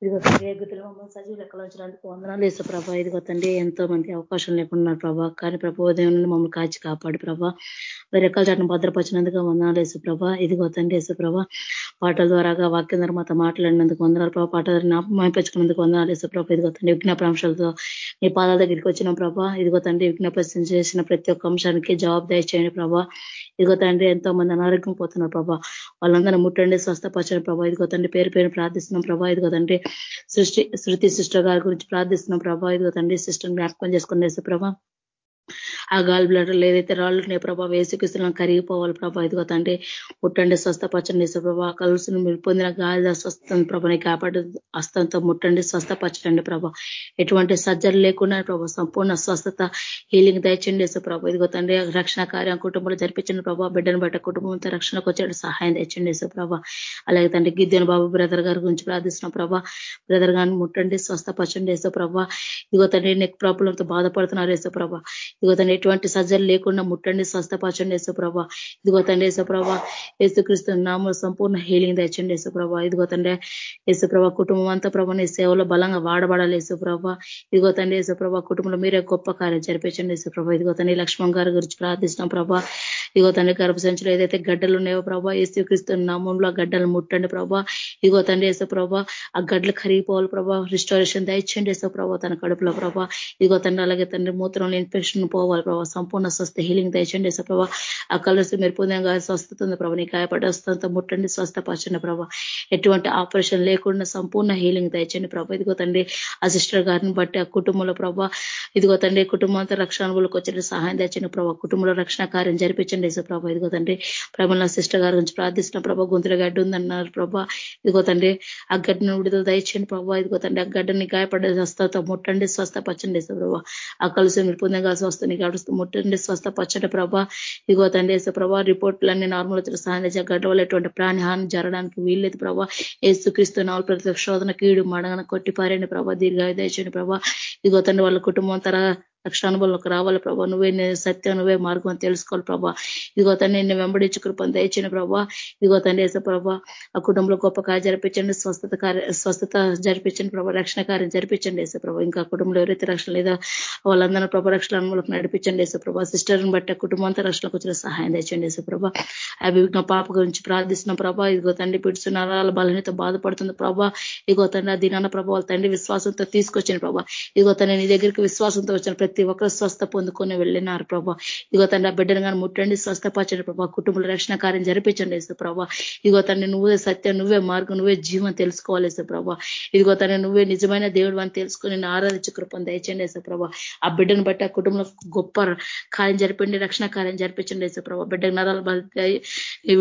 ఇదిగో తండ్రి గుతులు మమ్మల్ని సజీవ లెక్కలు ఉంచడానికి వందనాలు వేసే ప్రభా. ఇదిగో తండ్రి ఎంతో మంది అవకాశం లేకుండా ప్రభా. కానీ ప్రభా ఉదయం నుండి మమ్మల్ని కాచి కాపాడు ప్రభా. రెక్కల చాటును భద్రపరిచినందుకు వందనాలు యేసుప్రభ. ఇదిగో తండ్రి యేసుప్రభ పాటల ద్వారాగా వాక్యం ద్వారా మాతో మాట్లాడినందుకు వందనాలు ప్రభావ పాట జ్ఞాపకం వందనాలు యేసుప్రభ. ఇదిగో తండ్రి విజ్ఞాపన మీ పాదాల దగ్గరికి వచ్చిన ప్రభా. ఇదిగో తండ్రి విజ్ఞాపన చేసిన ప్రతి ఒక్క అంశానికి జవాబుదారి చేయండి ప్రభా. ఇదిగో తండ్రి ఎంతో మంది అనారోగ్యం పోతున్నారు ప్రభా. వాళ్ళందరూ ముట్టండి స్వస్థపరచండి ప్రభా. ఇదిగో తండ్రి పేరు పేరు ప్రార్థిస్తున్నాం ప్రభా. ఇదిగో తండ్రి సృష్టి శృతి సిస్టర్ గారి గురించి ప్రార్థిస్తున్నాం ప్రభా. ఇదిగో తండ్రి సిస్టర్ జ్ఞాపకం చేసుకుని ప్రభా ఆ గాల్ బ్లడర్లు ఏదైతే రాళ్ళు ఉన్నాయో ప్రభా వేసుకిస్తున్నాం కరిగిపోవాలి ప్రభా. ఇదిగో తండ్రి ముట్టండి స్వస్థపరచండి ప్రభా. కలుసును మీరు పొందిన గాలి స్వస్థ ప్రభని కాపాడు అస్తంతో ముట్టండి స్వస్థపరచండి ప్రభా. ఎటువంటి సర్జరీ లేకుండా ప్రభా సంపూర్ణ స్వస్థత హీలింగ్ దయచండి ప్రభా. ఇదిగో తండ్రి రక్షణ కార్యం కుటుంబంలో జరిపించండి ప్రభా. బిడ్డను బట్ట కుటుంబంతో రక్షణకు వచ్చాడు సహాయం తెచ్చండి ప్రభా. అలాగే తండ్రి గిద్దెన బాబు బ్రదర్ గారి గురించి ప్రార్థిస్తున్నాం ప్రభా. బ్రదర్ గారిని ముట్టండి స్వస్థపరచండి వేసే ప్రభా. ఇదిగో తండ్రి నెక్ ప్రాబ్లంతో బాధపడుతున్నారు వేసే ప్రభా. ఇదిగో తండ్రి ఎటువంటి సజ్జలు లేకుండా ముట్టండి స్వస్థపరచండి యేసుప్రభ ఇదిగో తండ్రి యేసుప్రభ యేసుక్రీస్తు నామ సంపూర్ణ హీలింగ్ తెచ్చండి యేసుప్రభ ఇదిగో తండ్రి యేసుప్రభ కుటుంబం అంతా ప్రభాని సేవలో బలంగా వాడబడాలి యేసుప్రభ ఇదిగో తండ్రి యేసుప్రభ కుటుంబంలో మీరే గొప్ప కార్యం జరిపించండి యేసుప్రభ ఇదిగో తండ్రి లక్ష్మణ్ గారి గురించి ప్రార్థిస్తున్నాం ప్రభా. ఇదిగో తండ్రి గర్భసంచులు ఏదైతే గడ్డలు ఉన్నాయో ప్రభా యేసుక్రీస్తు నామంలో గడ్డలు ముట్టండి ప్రభా. ఇదిగో తండ్రి యేసుప్రభ ఆ గడ్డలు కరిగిపోవాలి ప్రభా. రిస్టారేషన్ దయచండి యేసు తన కడుపులో ప్రభా. ఇదిగో తండ్రి అలాగే తండ్రి మూత్రంలో ఇన్ఫెక్షన్ పోవాలి ప్రభావ సంపూర్ణ స్వస్థ హీలింగ్ దయచండి యేసు ప్రభా. ఆ కలర్స్ మీరు పొందంగా స్వస్థత ఉంది ప్రభా. నీ గాయపడ్డ వస్తంతో ముట్టండి స్వస్థపరచండి ప్రభావ ఎటువంటి ఆపరేషన్ లేకుండా సంపూర్ణ హీలింగ్ దయచండి ప్రభా. ఇదిగో తండ్రి ఆ సిస్టర్ గారిని బట్టి ఆ కుటుంబంలో ప్రభా. ఇదిగో తండ్రి కుటుంబంతో అంతా రక్షణ వచ్చిన సహాయం తెచ్చిన ప్రభావ కుటుంబంలో రక్షణ కార్యం జరిపించండి యేసు ప్రభా. ఇదిగో తండ్రి ప్రభా నా సిస్టర్ గారి గురించి ప్రార్థిస్తున్న ప్రభా. గొంతుల గడ్డ ఉందన్నారు ప్రభా. ఇదిగో తండ్రి ఆ గడ్డను విడుదల దయచేయండి ప్రభావ ఇదిగో తండ్రి ఆ గడ్డని గాయపడే స్వస్థత ముట్టండి స్వస్థపచ్చండి ప్రభా. ఆ కలుసు మీరు పొందగా స్వస్థ గడుస్తూ ముట్టండి స్వస్థపచ్చండి ప్రభా. ఇదిగో తండ్రి వేసే ప్రభా రిపోర్ట్లన్నీ నార్మల్ వచ్చిన సహాయం చేసే గడ్డ వల్ల ఎటువంటి ప్రాణి జరగడానికి వీల్లేదు ప్రభా. ఏసుక్రీస్తు నాలుగు ప్రతి శోధన కీడు మడగన కొట్టిపారండి ప్రభా. దీర్ఘాయుధ ఇచ్చండి ప్రభా. ఇదిగో తండ్రి వాళ్ళ కుటుంబం తర రక్షానుభవంలోకి రావాలి ప్రభా. నువ్వే సత్యం నువ్వే మార్గం అని తెలుసుకోవాలి ప్రభా. ఇదిగో తండ్రి నిన్ను వెంబడించి కృపను దయచిన ప్రభా. ఇదిగో తండ్రి వేసే ప్రభా ఆ కుటుంబంలో గొప్ప కార్యం జరిపించండి స్వస్థత కార్య స్వస్థత జరిపించండి ప్రభా. రక్షణ కార్యం జరిపించండి వేసే ప్రభా. ఇంకా కుటుంబంలో ఎవరైతే రక్షణ లేదా వాళ్ళందరూ ప్రభా రక్షణ అనుభవంలోకి నడిపించండి వేసే ప్రభా. సిస్టర్ని బట్టి కుటుంబం అంతా రక్షణకు వచ్చిన సహాయం తెచ్చండి వేసే ప్రభా. అభిజ్ఞ పాప గురించి ప్రార్థిస్తున్న ప్రభా. ఇదిగో తండ్రి పిడుచు నరాల బలహీనత బాధపడుతుంది ప్రభా. ఇదిగో తండ్రి ఆ దినాన ప్రభావాలు తండ్రి విశ్వాసంతో తీసుకొచ్చిన ప్రభా. ఇదిగో తండ్రి నీ దగ్గరికి విశ్వాసంతో వచ్చిన ప్రతి ఒక్కరు స్వస్థ పొందుకొని వెళ్ళినారు ప్రభా. ఇదిగో తండ్రి ఆ బిడ్డను కానీ ముట్టండి స్వస్థపరచండి ప్రభా. కుటుంబంలో రక్షణ కార్యం జరిపించండి వేసు ప్రభా. ఇదిగో తండ్రి నువ్వే సత్యం నువ్వే మార్గం నువ్వే జీవం తెలుసుకోవాలి వేసు ప్రభా. ఇదిగో తండ్రి నువ్వే నిజమైన దేవుడు అని తెలుసుకొని నేను ఆరాధించి కృపను దయచండి వేసు ప్రభా. ఆ బిడ్డను బట్టి ఆ కుటుంబంలో గొప్ప కార్యం జరిపండి రక్షణ కార్యం జరిపించండి వేసు ప్రభా. బిడ్డకు నరాలు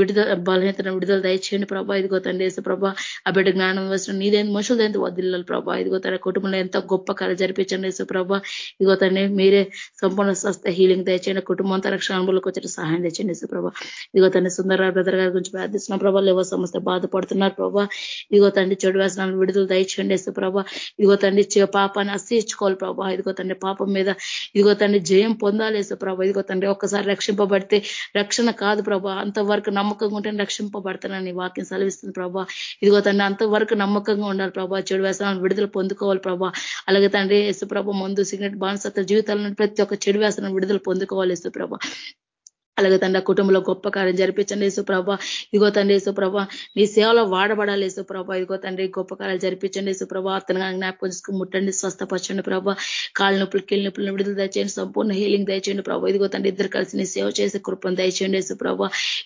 విడుదల బలహీనతను విడుదల దయచేయండి ప్రభా. ఇదిగో తండ్రి వేసు ప్రభా ఆ బిడ్డ జ్ఞానం వేసిన నీదేంత మనుషులు ఏంది వదిలాలి ప్రభా. ఇదిగో తన కుటుంబంలో ఎంత గొప్ప కార్యం జరిపించండి వేసు ప్రభా. ఇదిగో తండ్రి మీరే సంపూర్ణ స్వస్థ హీలింగ్ దయచేయండి. కుటుంబంతో రక్షణ అనుభవంలోకి వచ్చే సహాయం తెచ్చండి ప్రభా. ఇదిగో తండ్రి సుందర బ్రదర్ గారి గురించి ప్రార్థిస్తున్న. ప్రభా లేవో సమస్య బాధపడుతున్నారు. ప్రభా ఇదిగో తండ్రి చెడు వ్యసనాలు విడుదల దయచేయండి. ప్రభా ఇదిగో తండ్రి పాపాన్ని అసహించుకోవాలి ప్రభా ఇదిగో తండ్రి పాపం మీద ఇదిగో తండ్రి జయం పొందాలి. ప్రభా ఇదిగో తండ్రి ఒక్కసారి రక్షింపబడితే రక్షణ కాదు ప్రభా. అంతవరకు నమ్మకంగా ఉంటే రక్షింపబడతానని వాక్యం సెలవిస్తుంది ప్రభా. ఇదిగో తండ్రి అంతవరకు నమ్మకంగా ఉండాలి ప్రభా. చెడు వ్యసనాలు విడుదల పొందుకోవాలి ప్రభా. అలాగే తండ్రి ప్రభ మందు సిగరెట్ బానిసత్వ జీవితాలను ప్రతి ఒక్క చెడు వ్యసనం విడుదల పొందుకోవాలి సుప్రభ అలాగే తండ్రి కుటుంబంలో గొప్ప కార్యం జరిపించండి యేసుప్రభ ఇగో తండ్రి యేసుప్రభ నీ సేవలో వాడబడాలి యేసుప్రభ ఇగో తండ్రి గొప్ప కార్యాలు జరిపించండి యేసుప్రభ అతను జ్ఞాపకం చేసుకుని ముట్టండి స్వస్థపరచండి ప్రభ. కాళ్ళ నొప్పులు కీళ్ళ నొప్పులను విడుదల దయచేయండి సంపూర్ణ హీలింగ్ దయచేయండి ప్రభ. ఇదిగో తండ్రి ఇద్దరు కలిసి నీ సేవ చేసే కృపను దయచేయండి యేసుప్రభ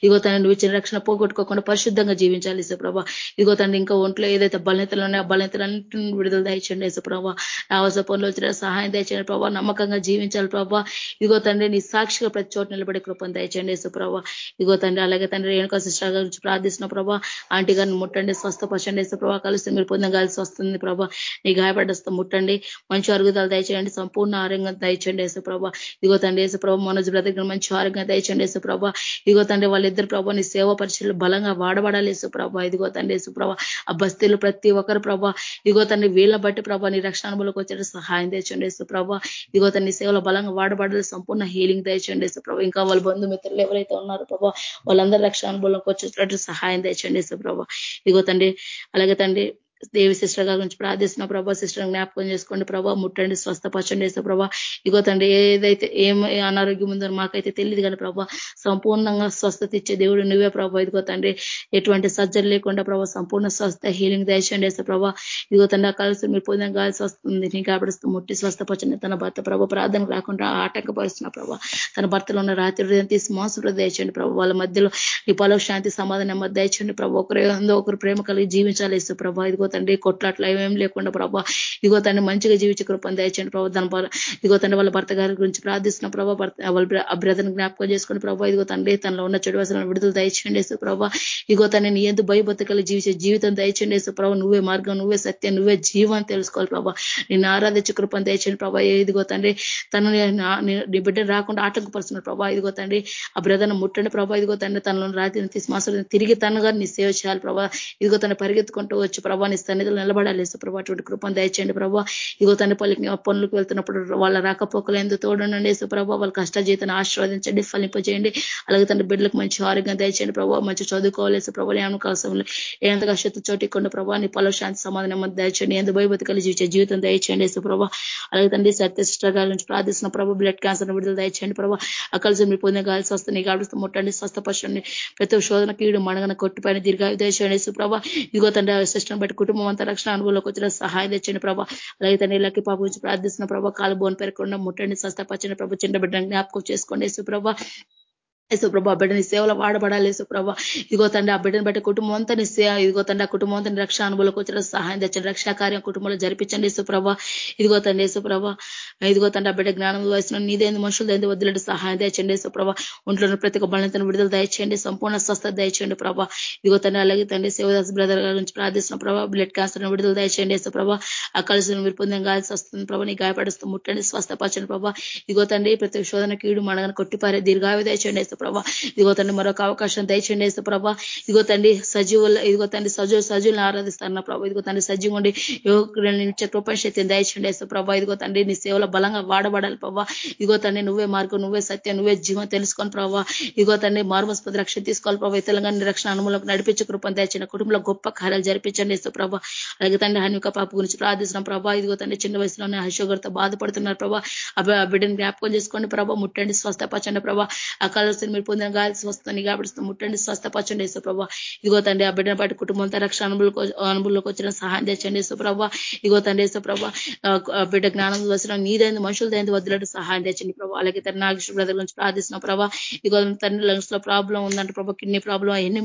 ఇగో తండ్రి నువ్వు ఇచ్చిన రక్షణ పోగొట్టుకోకుండా పరిశుద్ధంగా జీవించాలి యేసుప్రభ ఇగో తండ్రి ఇంకా ఒంట్లో ఏదైతే బలనేతలు ఉన్నాయో బలనేతలన్నింటిని విడుదల దయచేయండి యేసుప్రభ రావాల్సిన పనులు వచ్చిన సహాయం దయచేయండి ప్రభావ నమ్మకంగా జీవించాలి ప్రభావ ఇదిగో తండ్రి నీ సాక్షిగా ప్రతి చోట నిలబడే కృపను దయచేయండి సుప్రభ ఇగో తండ్రి అలాగే తండ్రి రేణుక సిస్టర్ గురించి ప్రార్థిస్తున్న ప్రభా. ఆంటీ గారిని ముట్టండి స్వస్థపరచండి ప్రభా. కలిసి మీరు పొందిన కలిసి వస్తుంది ప్రభా. నీ గాయపడ్డస్త ముట్టండి. మంచి అరుగుదల దయచేయండి సంపూర్ణ ఆరోగ్యం దయచేయండి యేసుప్రభ ఇగో తండ్రి యేసుప్రభ మనోజ్ బ్రదర్ మంచి ఆరోగ్యం దయచేయండి యేసుప్రభ ఇగో తండ్రి వాళ్ళిద్దరు ప్రభా నీ సేవ పరిచయలు బలంగా వాడబడాలి యేసుప్రభ ఇదిగో తండ్రి యేసుప్రభ ఆ బస్తీలు ప్రతి ఒక్కరు ప్రభా. ఇగో తండ్రి వీళ్ళ బట్టి ప్రభా నీ రక్షణ అనుభవంలోకి వచ్చే సహాయం తెచ్చండి యేసుప్రభ ఇగో తండ్రి సేవలో బలంగా వాడబడాలి సంపూర్ణ హీలింగ్ దయచండి యేసుప్రభ ఇంకా వాళ్ళ బంధుమిత్రులు ఎవరైతే ఉన్నారో ప్రభావ వాళ్ళందరూ రక్షణ అనుభవంలోకి వచ్చేటట్టు సహాయం తెచ్చండి ప్రభావ ఇగో తండ్రి అలాగే తండ్రి దేవి సిస్టర్ గారి గురించి ప్రార్థిస్తున్న ప్రభా సిస్టర్ జ్ఞాపకం చేసుకోండి ప్రభా ముట్టండి స్వస్థపరచండి వేసే ప్రభా. ఇగో తండ్రి ఏదైతే ఏం అనారోగ్యం ఉందో మాకైతే తెలియదు కానీ ప్రభా సంపూర్ణంగా స్వస్థత ఇచ్చే దేవుడు నువ్వే ప్రభా. ఇదిగో తండ్రి ఎటువంటి సర్జరీ లేకుండా ప్రభా సంపూర్ణ స్వస్థ హీలింగ్ దయచండి వేసే ప్రభా. ఇదిగో తండ్రి కలిసి మీరు పొందిన గాలి వస్తుంది నీ కాబడిస్తూ ముట్టి స్వస్థపరచండి. తన భర్త ప్రభా ప్రార్థన రాకుండా ఆటంకపరుస్తున్న ప్రభా. తన భర్తలో ఉన్న రాత్రి హృదయం తీసి మోసం దయచండి ప్రభా. వాళ్ళ మధ్యలో ఈ పలో శాంతి సమాధానం దయచండి ప్రభా. ఒకరి ఒకరు ప్రేమ కలిగి జీవించాలి ప్రభా. ఇదిగో తండ్రి కొట్లాట్లు ఏమేం లేకుండా ప్రభా ఇదిగో తండ్రి మంచిగా జీవించే కృపను దయచండి ప్రభావ దాని ఇగో తండ్రి వాళ్ళ భర్త గారి గురించి ప్రార్థిస్తున్న ప్రభావ భర్త వాళ్ళ బ్రదర్ని జ్ఞాపకం చేసుకుని ప్రభావ ఇదిగో తండ్రి తనలో ఉన్న చెడు వసలను విడుదల దయచేయండి ప్రభా. ఇగో తనని నీ ఎందుకు భయభత్తకలు జీవించే జీవితం దయచేయండి ప్రభా. నువ్వే మార్గం నువ్వే సత్యం నువ్వే జీవం తెలుసుకోవాలి ప్రభావ నేను ఆరాధించే కృపను దయచేయండి ప్రభావ ఇదిగో తండ్రి తను నీ బిడ్డను రాకుండా ఆటంకపరుస్తున్నాడు ప్రభా. ఇదిగో తండ్రి ఆ బ్రదర్ను ముట్టండి ప్రభా. ఇదిగో తండ్రి తనలో రాత్రి తీసి మాసం తిరిగి తనగా నీ సేవ చేయాలి ప్రభా. ఇదిగో తను పరిగెత్తుకుంటూ వచ్చి ప్రభా. నీ సన్నిధిలో నిలబడాలి. ప్రభా అటువంటి కృపను దయచేయండి ప్రభావ ఇగో తన పలికి పనులకు వెళ్తున్నప్పుడు వాళ్ళ రాకపోకలు ఎందుకు తోడునండి సుప్రభ వాళ్ళ కష్టజీతను ఆశీర్వదించండి ఫలింపజేయండి. అలాగే తన బిడ్డలకు మంచి ఆరోగ్యం దయచేయండి ప్రభావ మంచి చదువుకోవాలి ప్రభావ ఏమన్నా ఏంతగా ఎంతగా శక్తి చోటికొండ ప్రభావ నీ పలు శాంతి సమాధానం దయచేయండి. ఎంత భయభతికలు జీవించే జీవితం దయచేయండి సుప్రభ అలాగే తండ్రి సత్య గారి నుంచి ప్రార్థిస్తున్న ప్రభావ బ్లడ్ క్యాన్సర్ విడుదల దయచేయండి ప్రభావ అకలిసి మీరు పొందిన గాలి స్వస్థ నీ గాడుస్తూ ముట్టండి స్వస్థపరచండి. ప్రతి శోధన కీడు మణగన కొట్టిపైన దీర్ఘాయు దయచేయండి సుప్రభ ఇదిగో తండ్రి సిస్టమ్ బట్టి కుటుంబం అంతా రక్షణ అనుభవంలోకి వచ్చిన సహాయం తెచ్చండి ప్రభావ అలాగే తన ఇళ్ళకి పాప గురించి ప్రార్థిస్తున్న ప్రభావ కాలు బోన్ పెరగకుండా ముట్టండి స్వస్థపరచండి ప్రభు. చిన్న బిడ్డ జ్ఞాపకం చేసుకోండి సుప్రభ యేసుప్రభ బిడ్డని సేవలు వాడబడాలి యేసుప్రభ ఇదిగో తండ్రి ఆ బిడ్డను బట్టి కుటుంబం అంతా నీ సేవ ఇదిగో తండ్రి ఆ కుటుంబం అంతా రక్షణ అనుభవంలోకి వచ్చిన సహాయం తెచ్చండి. రక్షణ కార్యం కుటుంబంలో జరిపించండి యేసుప్రభ ఇదిగో తండ్రి యేసుప్రభ ఇదిగో తండ్రి ఆ బిడ్డ జ్ఞానం వయసులో నీదేంది మనుషులు ఏంది వద్దులంటే సహాయం దయచండి యేసుప్రభ ఒంట్లో ప్రతి ఒక్క బలతను విడుదల దయచేయండి సంపూర్ణ స్వస్థత దయచేయండి ప్రభా. ఇదిగో తండ్రి అలాగే తండ్రి శివదాస్ బ్రదర్ గారి నుంచి ప్రార్థిస్తున్న ప్రభావ బ్లడ్ క్యాన్సర్ విడుదల దయచేయండి యేసుప్రభ ఆ కలిసి విరుపొందం గాలి వస్తుంది ప్రభా నీ గాయపడుస్తూ ముట్టండి స్వస్థపరచండి ప్రభా. ఇదిగో తండ్రి ప్రతి శోధన కీడు మనగన కొట్టిపారే దీర్ఘావి దయచేయండి ప్రభా. ఇదిగో తండ్రి మరొక అవకాశం దయచేయండి వేస్తే ప్రభా. ఇదిగో తండ్రి సజీవుల ఇదిగో తండ్రి సజీవ సజీవులను ఆరాధిస్తారన్న ప్రభా. ఇదిగో తండ్రి సజీవం ఉండి యువకుల కృపశక్తిని దయచేయండి ప్రభా. ఇదిగో తండ్రి నీ సేవలో బలంగా వాడబడాలి ప్రభా. ఇదిగో తండ్రి నువ్వే మార్గం నువ్వే సత్యం నువ్వే జీవం తెలుసుకొని ప్రభావ ఇదిగో తండ్రి మార్మస్పతి రక్షణ తీసుకోవాలి ప్రభావ తెలంగాణ రక్షణ అనుమూలకు నడిపించే కృపను దయచిన కుటుంబంలో గొప్ప కార్యాలు జరిపించండి వేస్తే ప్రభా. అలాగే తండ్రి హనుక పాప గురించి ప్రార్థిస్తున్నాం ప్రభా. ఇదిగో తండ్రి చిన్న వయసులోనే హర్షోగర్తో బాధపడుతున్నారు ప్రభా. ఆ బిడ్డను జ్ఞాపకం చేసుకోండి ప్రభా. ముట్టండి స్వస్థపరచండి ప్రభా. అకాల కలర్స్ మీరు పొందిన గాలి స్వస్థని కాబట్టి ముట్టండి స్వస్థపరచండి ప్రభావ ఇదిగో తండ్రి ఆ బిడ్డను బట్టి కుటుంబంతో రక్షణ అనుభవంలో అనుభవంలోకి వచ్చిన సహాయం తెచ్చండి ప్రభావ ఇదిగో తండ్రి ప్రభావ బిడ్డ జ్ఞానం వచ్చిన నీదైంది మనుషులు దైంది వదిలేడు సహాయం తెచ్చండి ప్రభావ అలాగే తన నాగేశ్వర బ్రదర్ గురించి ప్రార్థిస్తున్న ప్రభావ ఇదిగో తండ్రి లంగ్స్లో ప్రాబ్లం ఉందంటే ప్రభావ కిడ్నీ ప్రాబ్లం ఎన్ని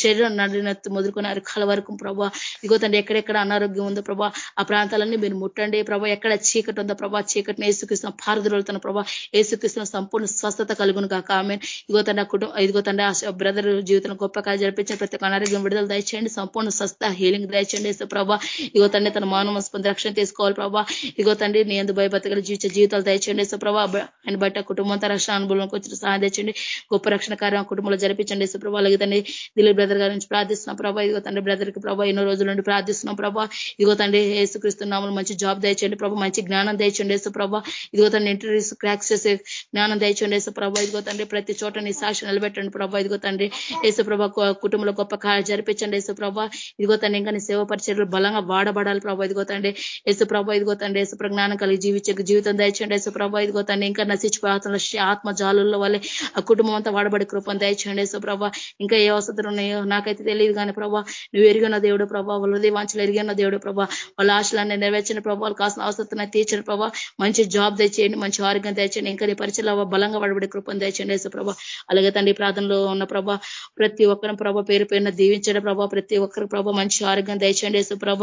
శరీరం నడినెత్తి మొదలుకొని అరకాల వరకు ప్రభావ ఇదిగో తండ్రి ఎక్కడెక్కడ అనారోగ్యం ఉందో ప్రభా ఆ ప్రాంతాలన్నీ మీరు ముట్టండి ప్రభా. ఎక్కడ చీకటి ఉందో ప్రభా చీకటిని ఏసుకృష్ణ పారదులుతున్న ప్రభా. ఏసుకృష్ణ సంపూర్ణ స్వస్థత కలుగును కాక ఆమె ఇదిగో తండ్రి కుటుంబం ఇదిగో తండ్రి బ్రదర్ జీవితం గొప్ప కాలు జరిపించిన ప్రతి అనారోగ్యం విడుదల దయచేయండి. సంపూర్ణ స్వస్థ హీలింగ్ దయచేయండి ప్రభా. ఇగో తండ్రి తన మానవస్పంది రక్షణ తీసుకోవాలి ప్రభా. ఇగో తండ్రి నీ ఎందు భయభత్తగల జీవిత జీవితాలు దయచేయండి ప్రభా. ఆయన బట్ట కుటుంబంతో రక్షణ అనుభవంలోకి వచ్చిన సహాయం తెచ్చండి గొప్ప రక్షణ కార్యం కుటుంబంలో జరిపించండి ప్రభా. అలాగే తండ్రి దిలీప్ బ్రదర్ గారి నుంచి ప్రార్థిస్తున్నాం ప్రభా. ఇదిగో తండ్రి బ్రదర్కి ప్రభా ఎన్నో రోజుల నుండి ప్రార్థిస్తున్నాం ప్రభా. ఇదిగో తండ్రి ఏసుక్రిస్తున్నాములు మంచి జాబ్ దయచేయండి ప్రభా. మంచి జ్ఞానం దయచండి యేసు ప్రభా. ఇదిగో తండ్రి ఇంటర్వ్యూస్ క్రాక్స్ చేసే జ్ఞానం దయచండి యేసు ప్రభా. ఇదిగో తండ్రి ప్రతి చోట నీ సాక్షి నిలబెట్టండి ప్రభా. ఇదిగో తండ్రి యేసుప్రభ కుటుంబంలో గొప్ప కార్య జరిపించండి యేసుప్రభ. ఇదిగో తండ్రి ఇంకా నీ సేవ పరిచయలు బలంగా వాడబడాలి ప్రభావ ఇదిగో తండ్రి యేసుప్రభ ఇదిగో తండ్రి యేసు ప్రజ్ఞానం కలిగి జీవించే జీవితం దయచండి యేసుప్రభ. ఇదిగో తండ్రి ఇంకా నశించిపోతున్న ఆత్మ జాలుల్లో వల్లే ఆ కుటుంబం అంతా వాడబడి కృపం దయచండి యేసుప్రభ. ఇంకా ఏ వసతులు ఉన్నాయో నాకైతే తెలియదు కానీ ప్రభా నువ్వు ఎరిగిన దేవుడు ప్రభా వాళ్ళ వాంచలు ఎరిగిన దేవుడు ప్రభా. వాళ్ళ ఆశలన్నీ నెరవేర్చిన ప్రభావాలు కాసిన అవసరం తీర్చిన ప్రభా. మంచి జాబ్ తెచ్చేయండి మంచి ఆరోగ్యం తెచ్చండి ఇంకా నీ పరిచయం బలంగా వాడబడి కృపం తెచ్చండి యేసు ప్రభా అలాగే తండ్రి ప్రార్థనలో ఉన్న ప్రభా ప్రతి ఒక్కరిని ప్రభ పేరు పేరున దీవించడం ప్రభా ప్రతి ఒక్కరు ప్రభ మంచి ఆరోగ్యం దయచేయండి యేసు ప్రభ.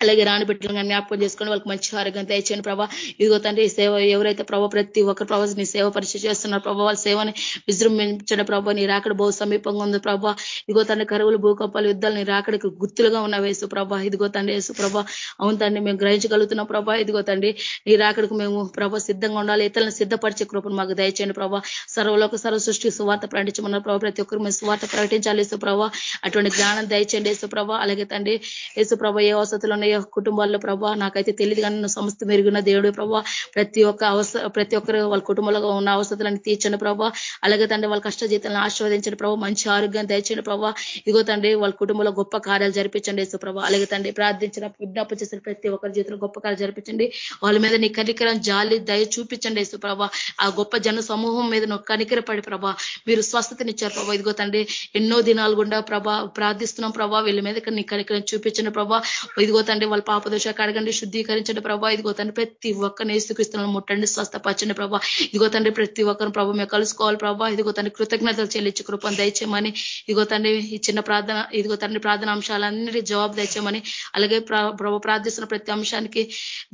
అలాగే రాని కానీ జ్ఞాపకం చేసుకొని వాళ్ళకి మంచి ఆరోగ్యం దయచేయండి ప్రభా. ఇదిగో తండ్రి సేవ ఎవరైతే ప్రభావ ప్రతి ఒక్కరు ప్రభావ నీ సేవ పరిచయం చేస్తున్నారు ప్రభావ వాళ్ళ సేవని విజృంభించిన ప్రభావ నీ రాకడ బహు సమీపంగా ఉంది ప్రభా. ఇదిగో తండ్రి కరువులు భూకంపాలు యుద్ధాలు నీ రాకడికి గుర్తులుగా ఉన్న వేసు ప్రభా. ఇదిగో తండ్రి వేసు ప్రభా. అవును తండ్రి మేము గ్రహించగలుగుతున్నాం ప్రభా. ఇదిగో తండ్రి నీ రాకడికి మేము ప్రభా సిద్ధంగా ఉండాలి. ఇతరులను సిద్ధపరిచే కృపను మాకు దయచేయండి ప్రభా. సర్వలోక సర్వ సృష్టి సువార్త ప్రకటించమన్నారు ప్రభావ ప్రతి ఒక్కరు మేము సువార్త ప్రకటించాలి యేసు ప్రభా. అటువంటి జ్ఞానం దయచేయండి యేసు ప్రభా. అలాగే తండ్రి యేసు ప్రభా ఏ వసతులు ఉన్నాయో కుటుంబాల్లో ప్రభా నాకైతే తెలియదు కానీ సమస్త మెరుగున్న దేవుడు ప్రభా. ప్రతి ఒక్క అవసర ప్రతి ఒక్కరు వాళ్ళ కుటుంబంలో ఉన్న అవసరాలను తీర్చండి ప్రభా. అలాగే తండ్రి వాళ్ళ కష్ట జీతాలను ఆస్వాదించండి ప్రభావ మంచి ఆరోగ్యం దయచండి ప్రభా. ఇగో తండ్రి వాళ్ళ కుటుంబంలో గొప్ప కార్యాలు జరిపించండి యేసు ప్రభా. అలాగే తండ్రి ప్రార్థించిన విజ్ఞాపం చేసిన ప్రతి ఒక్కరి జీవితంలో గొప్ప కార్యాలు జరిపించండి. వాళ్ళ మీద నీ కనికరం జాలి దయ చూపించండి యేసు ప్రభా. ఆ గొప్ప జన సమూహం మీద నువ్వు కనికరపడి ప్రభా. మీరు స్వస్థతనిచ్చారు ప్రభా. ఇదిగో తండ్రి ఎన్నో దినాలు గుండా ప్రభా ప్రార్థిస్తున్నాం ప్రభా. వీళ్ళ మీద నీ కనికరం చూపించండి ప్రభా. ఇదిగో తండ్రి వాళ్ళ పాపదోష కడగండి శుద్ధీకరించండి ప్రభా. ఇదిగో తండ్రి ప్రతి ఒక్కరిని ఏసుక్రీస్తులను ముట్టండి స్వస్థపరచండి ప్రభా. ఇదిగో తండ్రి ప్రతి ఒక్కరిని ప్రభు మేము కలుసుకోవాలి ప్రభా. ఇదిగో తండ్రి కృతజ్ఞతలు చెల్లించి కృపను దయచేయమని ఇదిగో తండ్రి ఈ చిన్న ప్రార్థన ఇదిగో తండ్రి ప్రార్థన అంశాలన్నిటి జవాబు దయచేయమని అలాగే ప్రభు ప్రార్థిస్తున్న ప్రతి అంశానికి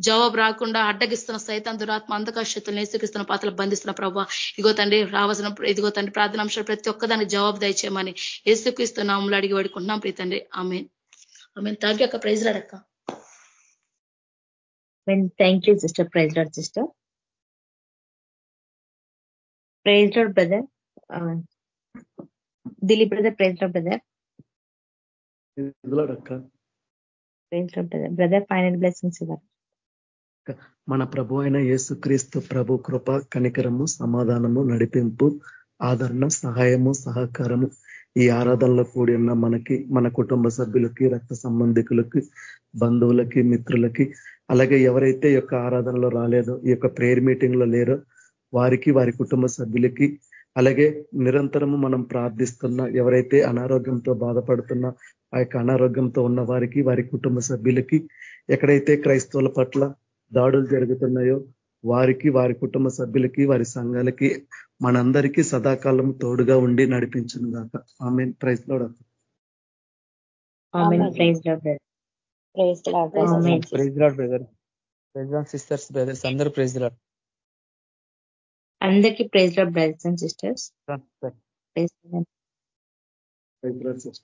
జవాబు రాకుండా అడ్డగిస్తున్న సైతం దురాత్మ అంధకాశక్తులను ఏసుక్రీస్తున్న పాత్రలు బంధిస్తున్న ప్రభా. ఇదిగో తండ్రి రావాల్సిన ఇదిగో తండ్రి ప్రార్థన అంశాలు ప్రతి ఒక్కదానికి జవాబు దయచేయమని ఏసుక్రీస్తున్నాములు అడిగి పడుకుంటున్నాం ప్రీతండి ఆమె ఆమె థ్యాంక్ అక్క praise రాడక్క. Thank you sister praise Lord sister praise Lord brother Dilip brother praise Lord brother brother final blessings ఇవ్వాలి మన ప్రభు అయిన యేసుక్రీస్తు ప్రభు కృప కనికరము సమాధానము నడిపింపు ఆదరణ సహాయము సహకారము ఈ ఆరాధనలో కూడి ఉన్న మనకి మన కుటుంబ సభ్యులకి రక్త సంబంధికులకి బంధువులకి మిత్రులకి అలాగే ఎవరైతే యొక్క ఆరాధనలో రాలేదో ఈ యొక్క ప్రేయర్ మీటింగ్లో లేరో వారికి వారి కుటుంబ సభ్యులకి అలాగే నిరంతరము మనం ప్రార్థిస్తున్న ఎవరైతే అనారోగ్యంతో బాధపడుతున్న ఆ యొక్క అనారోగ్యంతో ఉన్న వారికి వారి కుటుంబ సభ్యులకి ఎక్కడైతే క్రైస్తవుల పట్ల దాడులు జరుగుతున్నాయో వారికి వారి కుటుంబ సభ్యులకి వారి సంఘాలకి మనందరికీ సదాకాలం తోడుగా ఉండి నడిపించును గాక ఆమె praise Lord praise Lord brother. Praise Lord sisters brothers. అందరూ ప్రైజ్ లాడ్. అందరికీ praise Lord brothers and sisters. Praise praise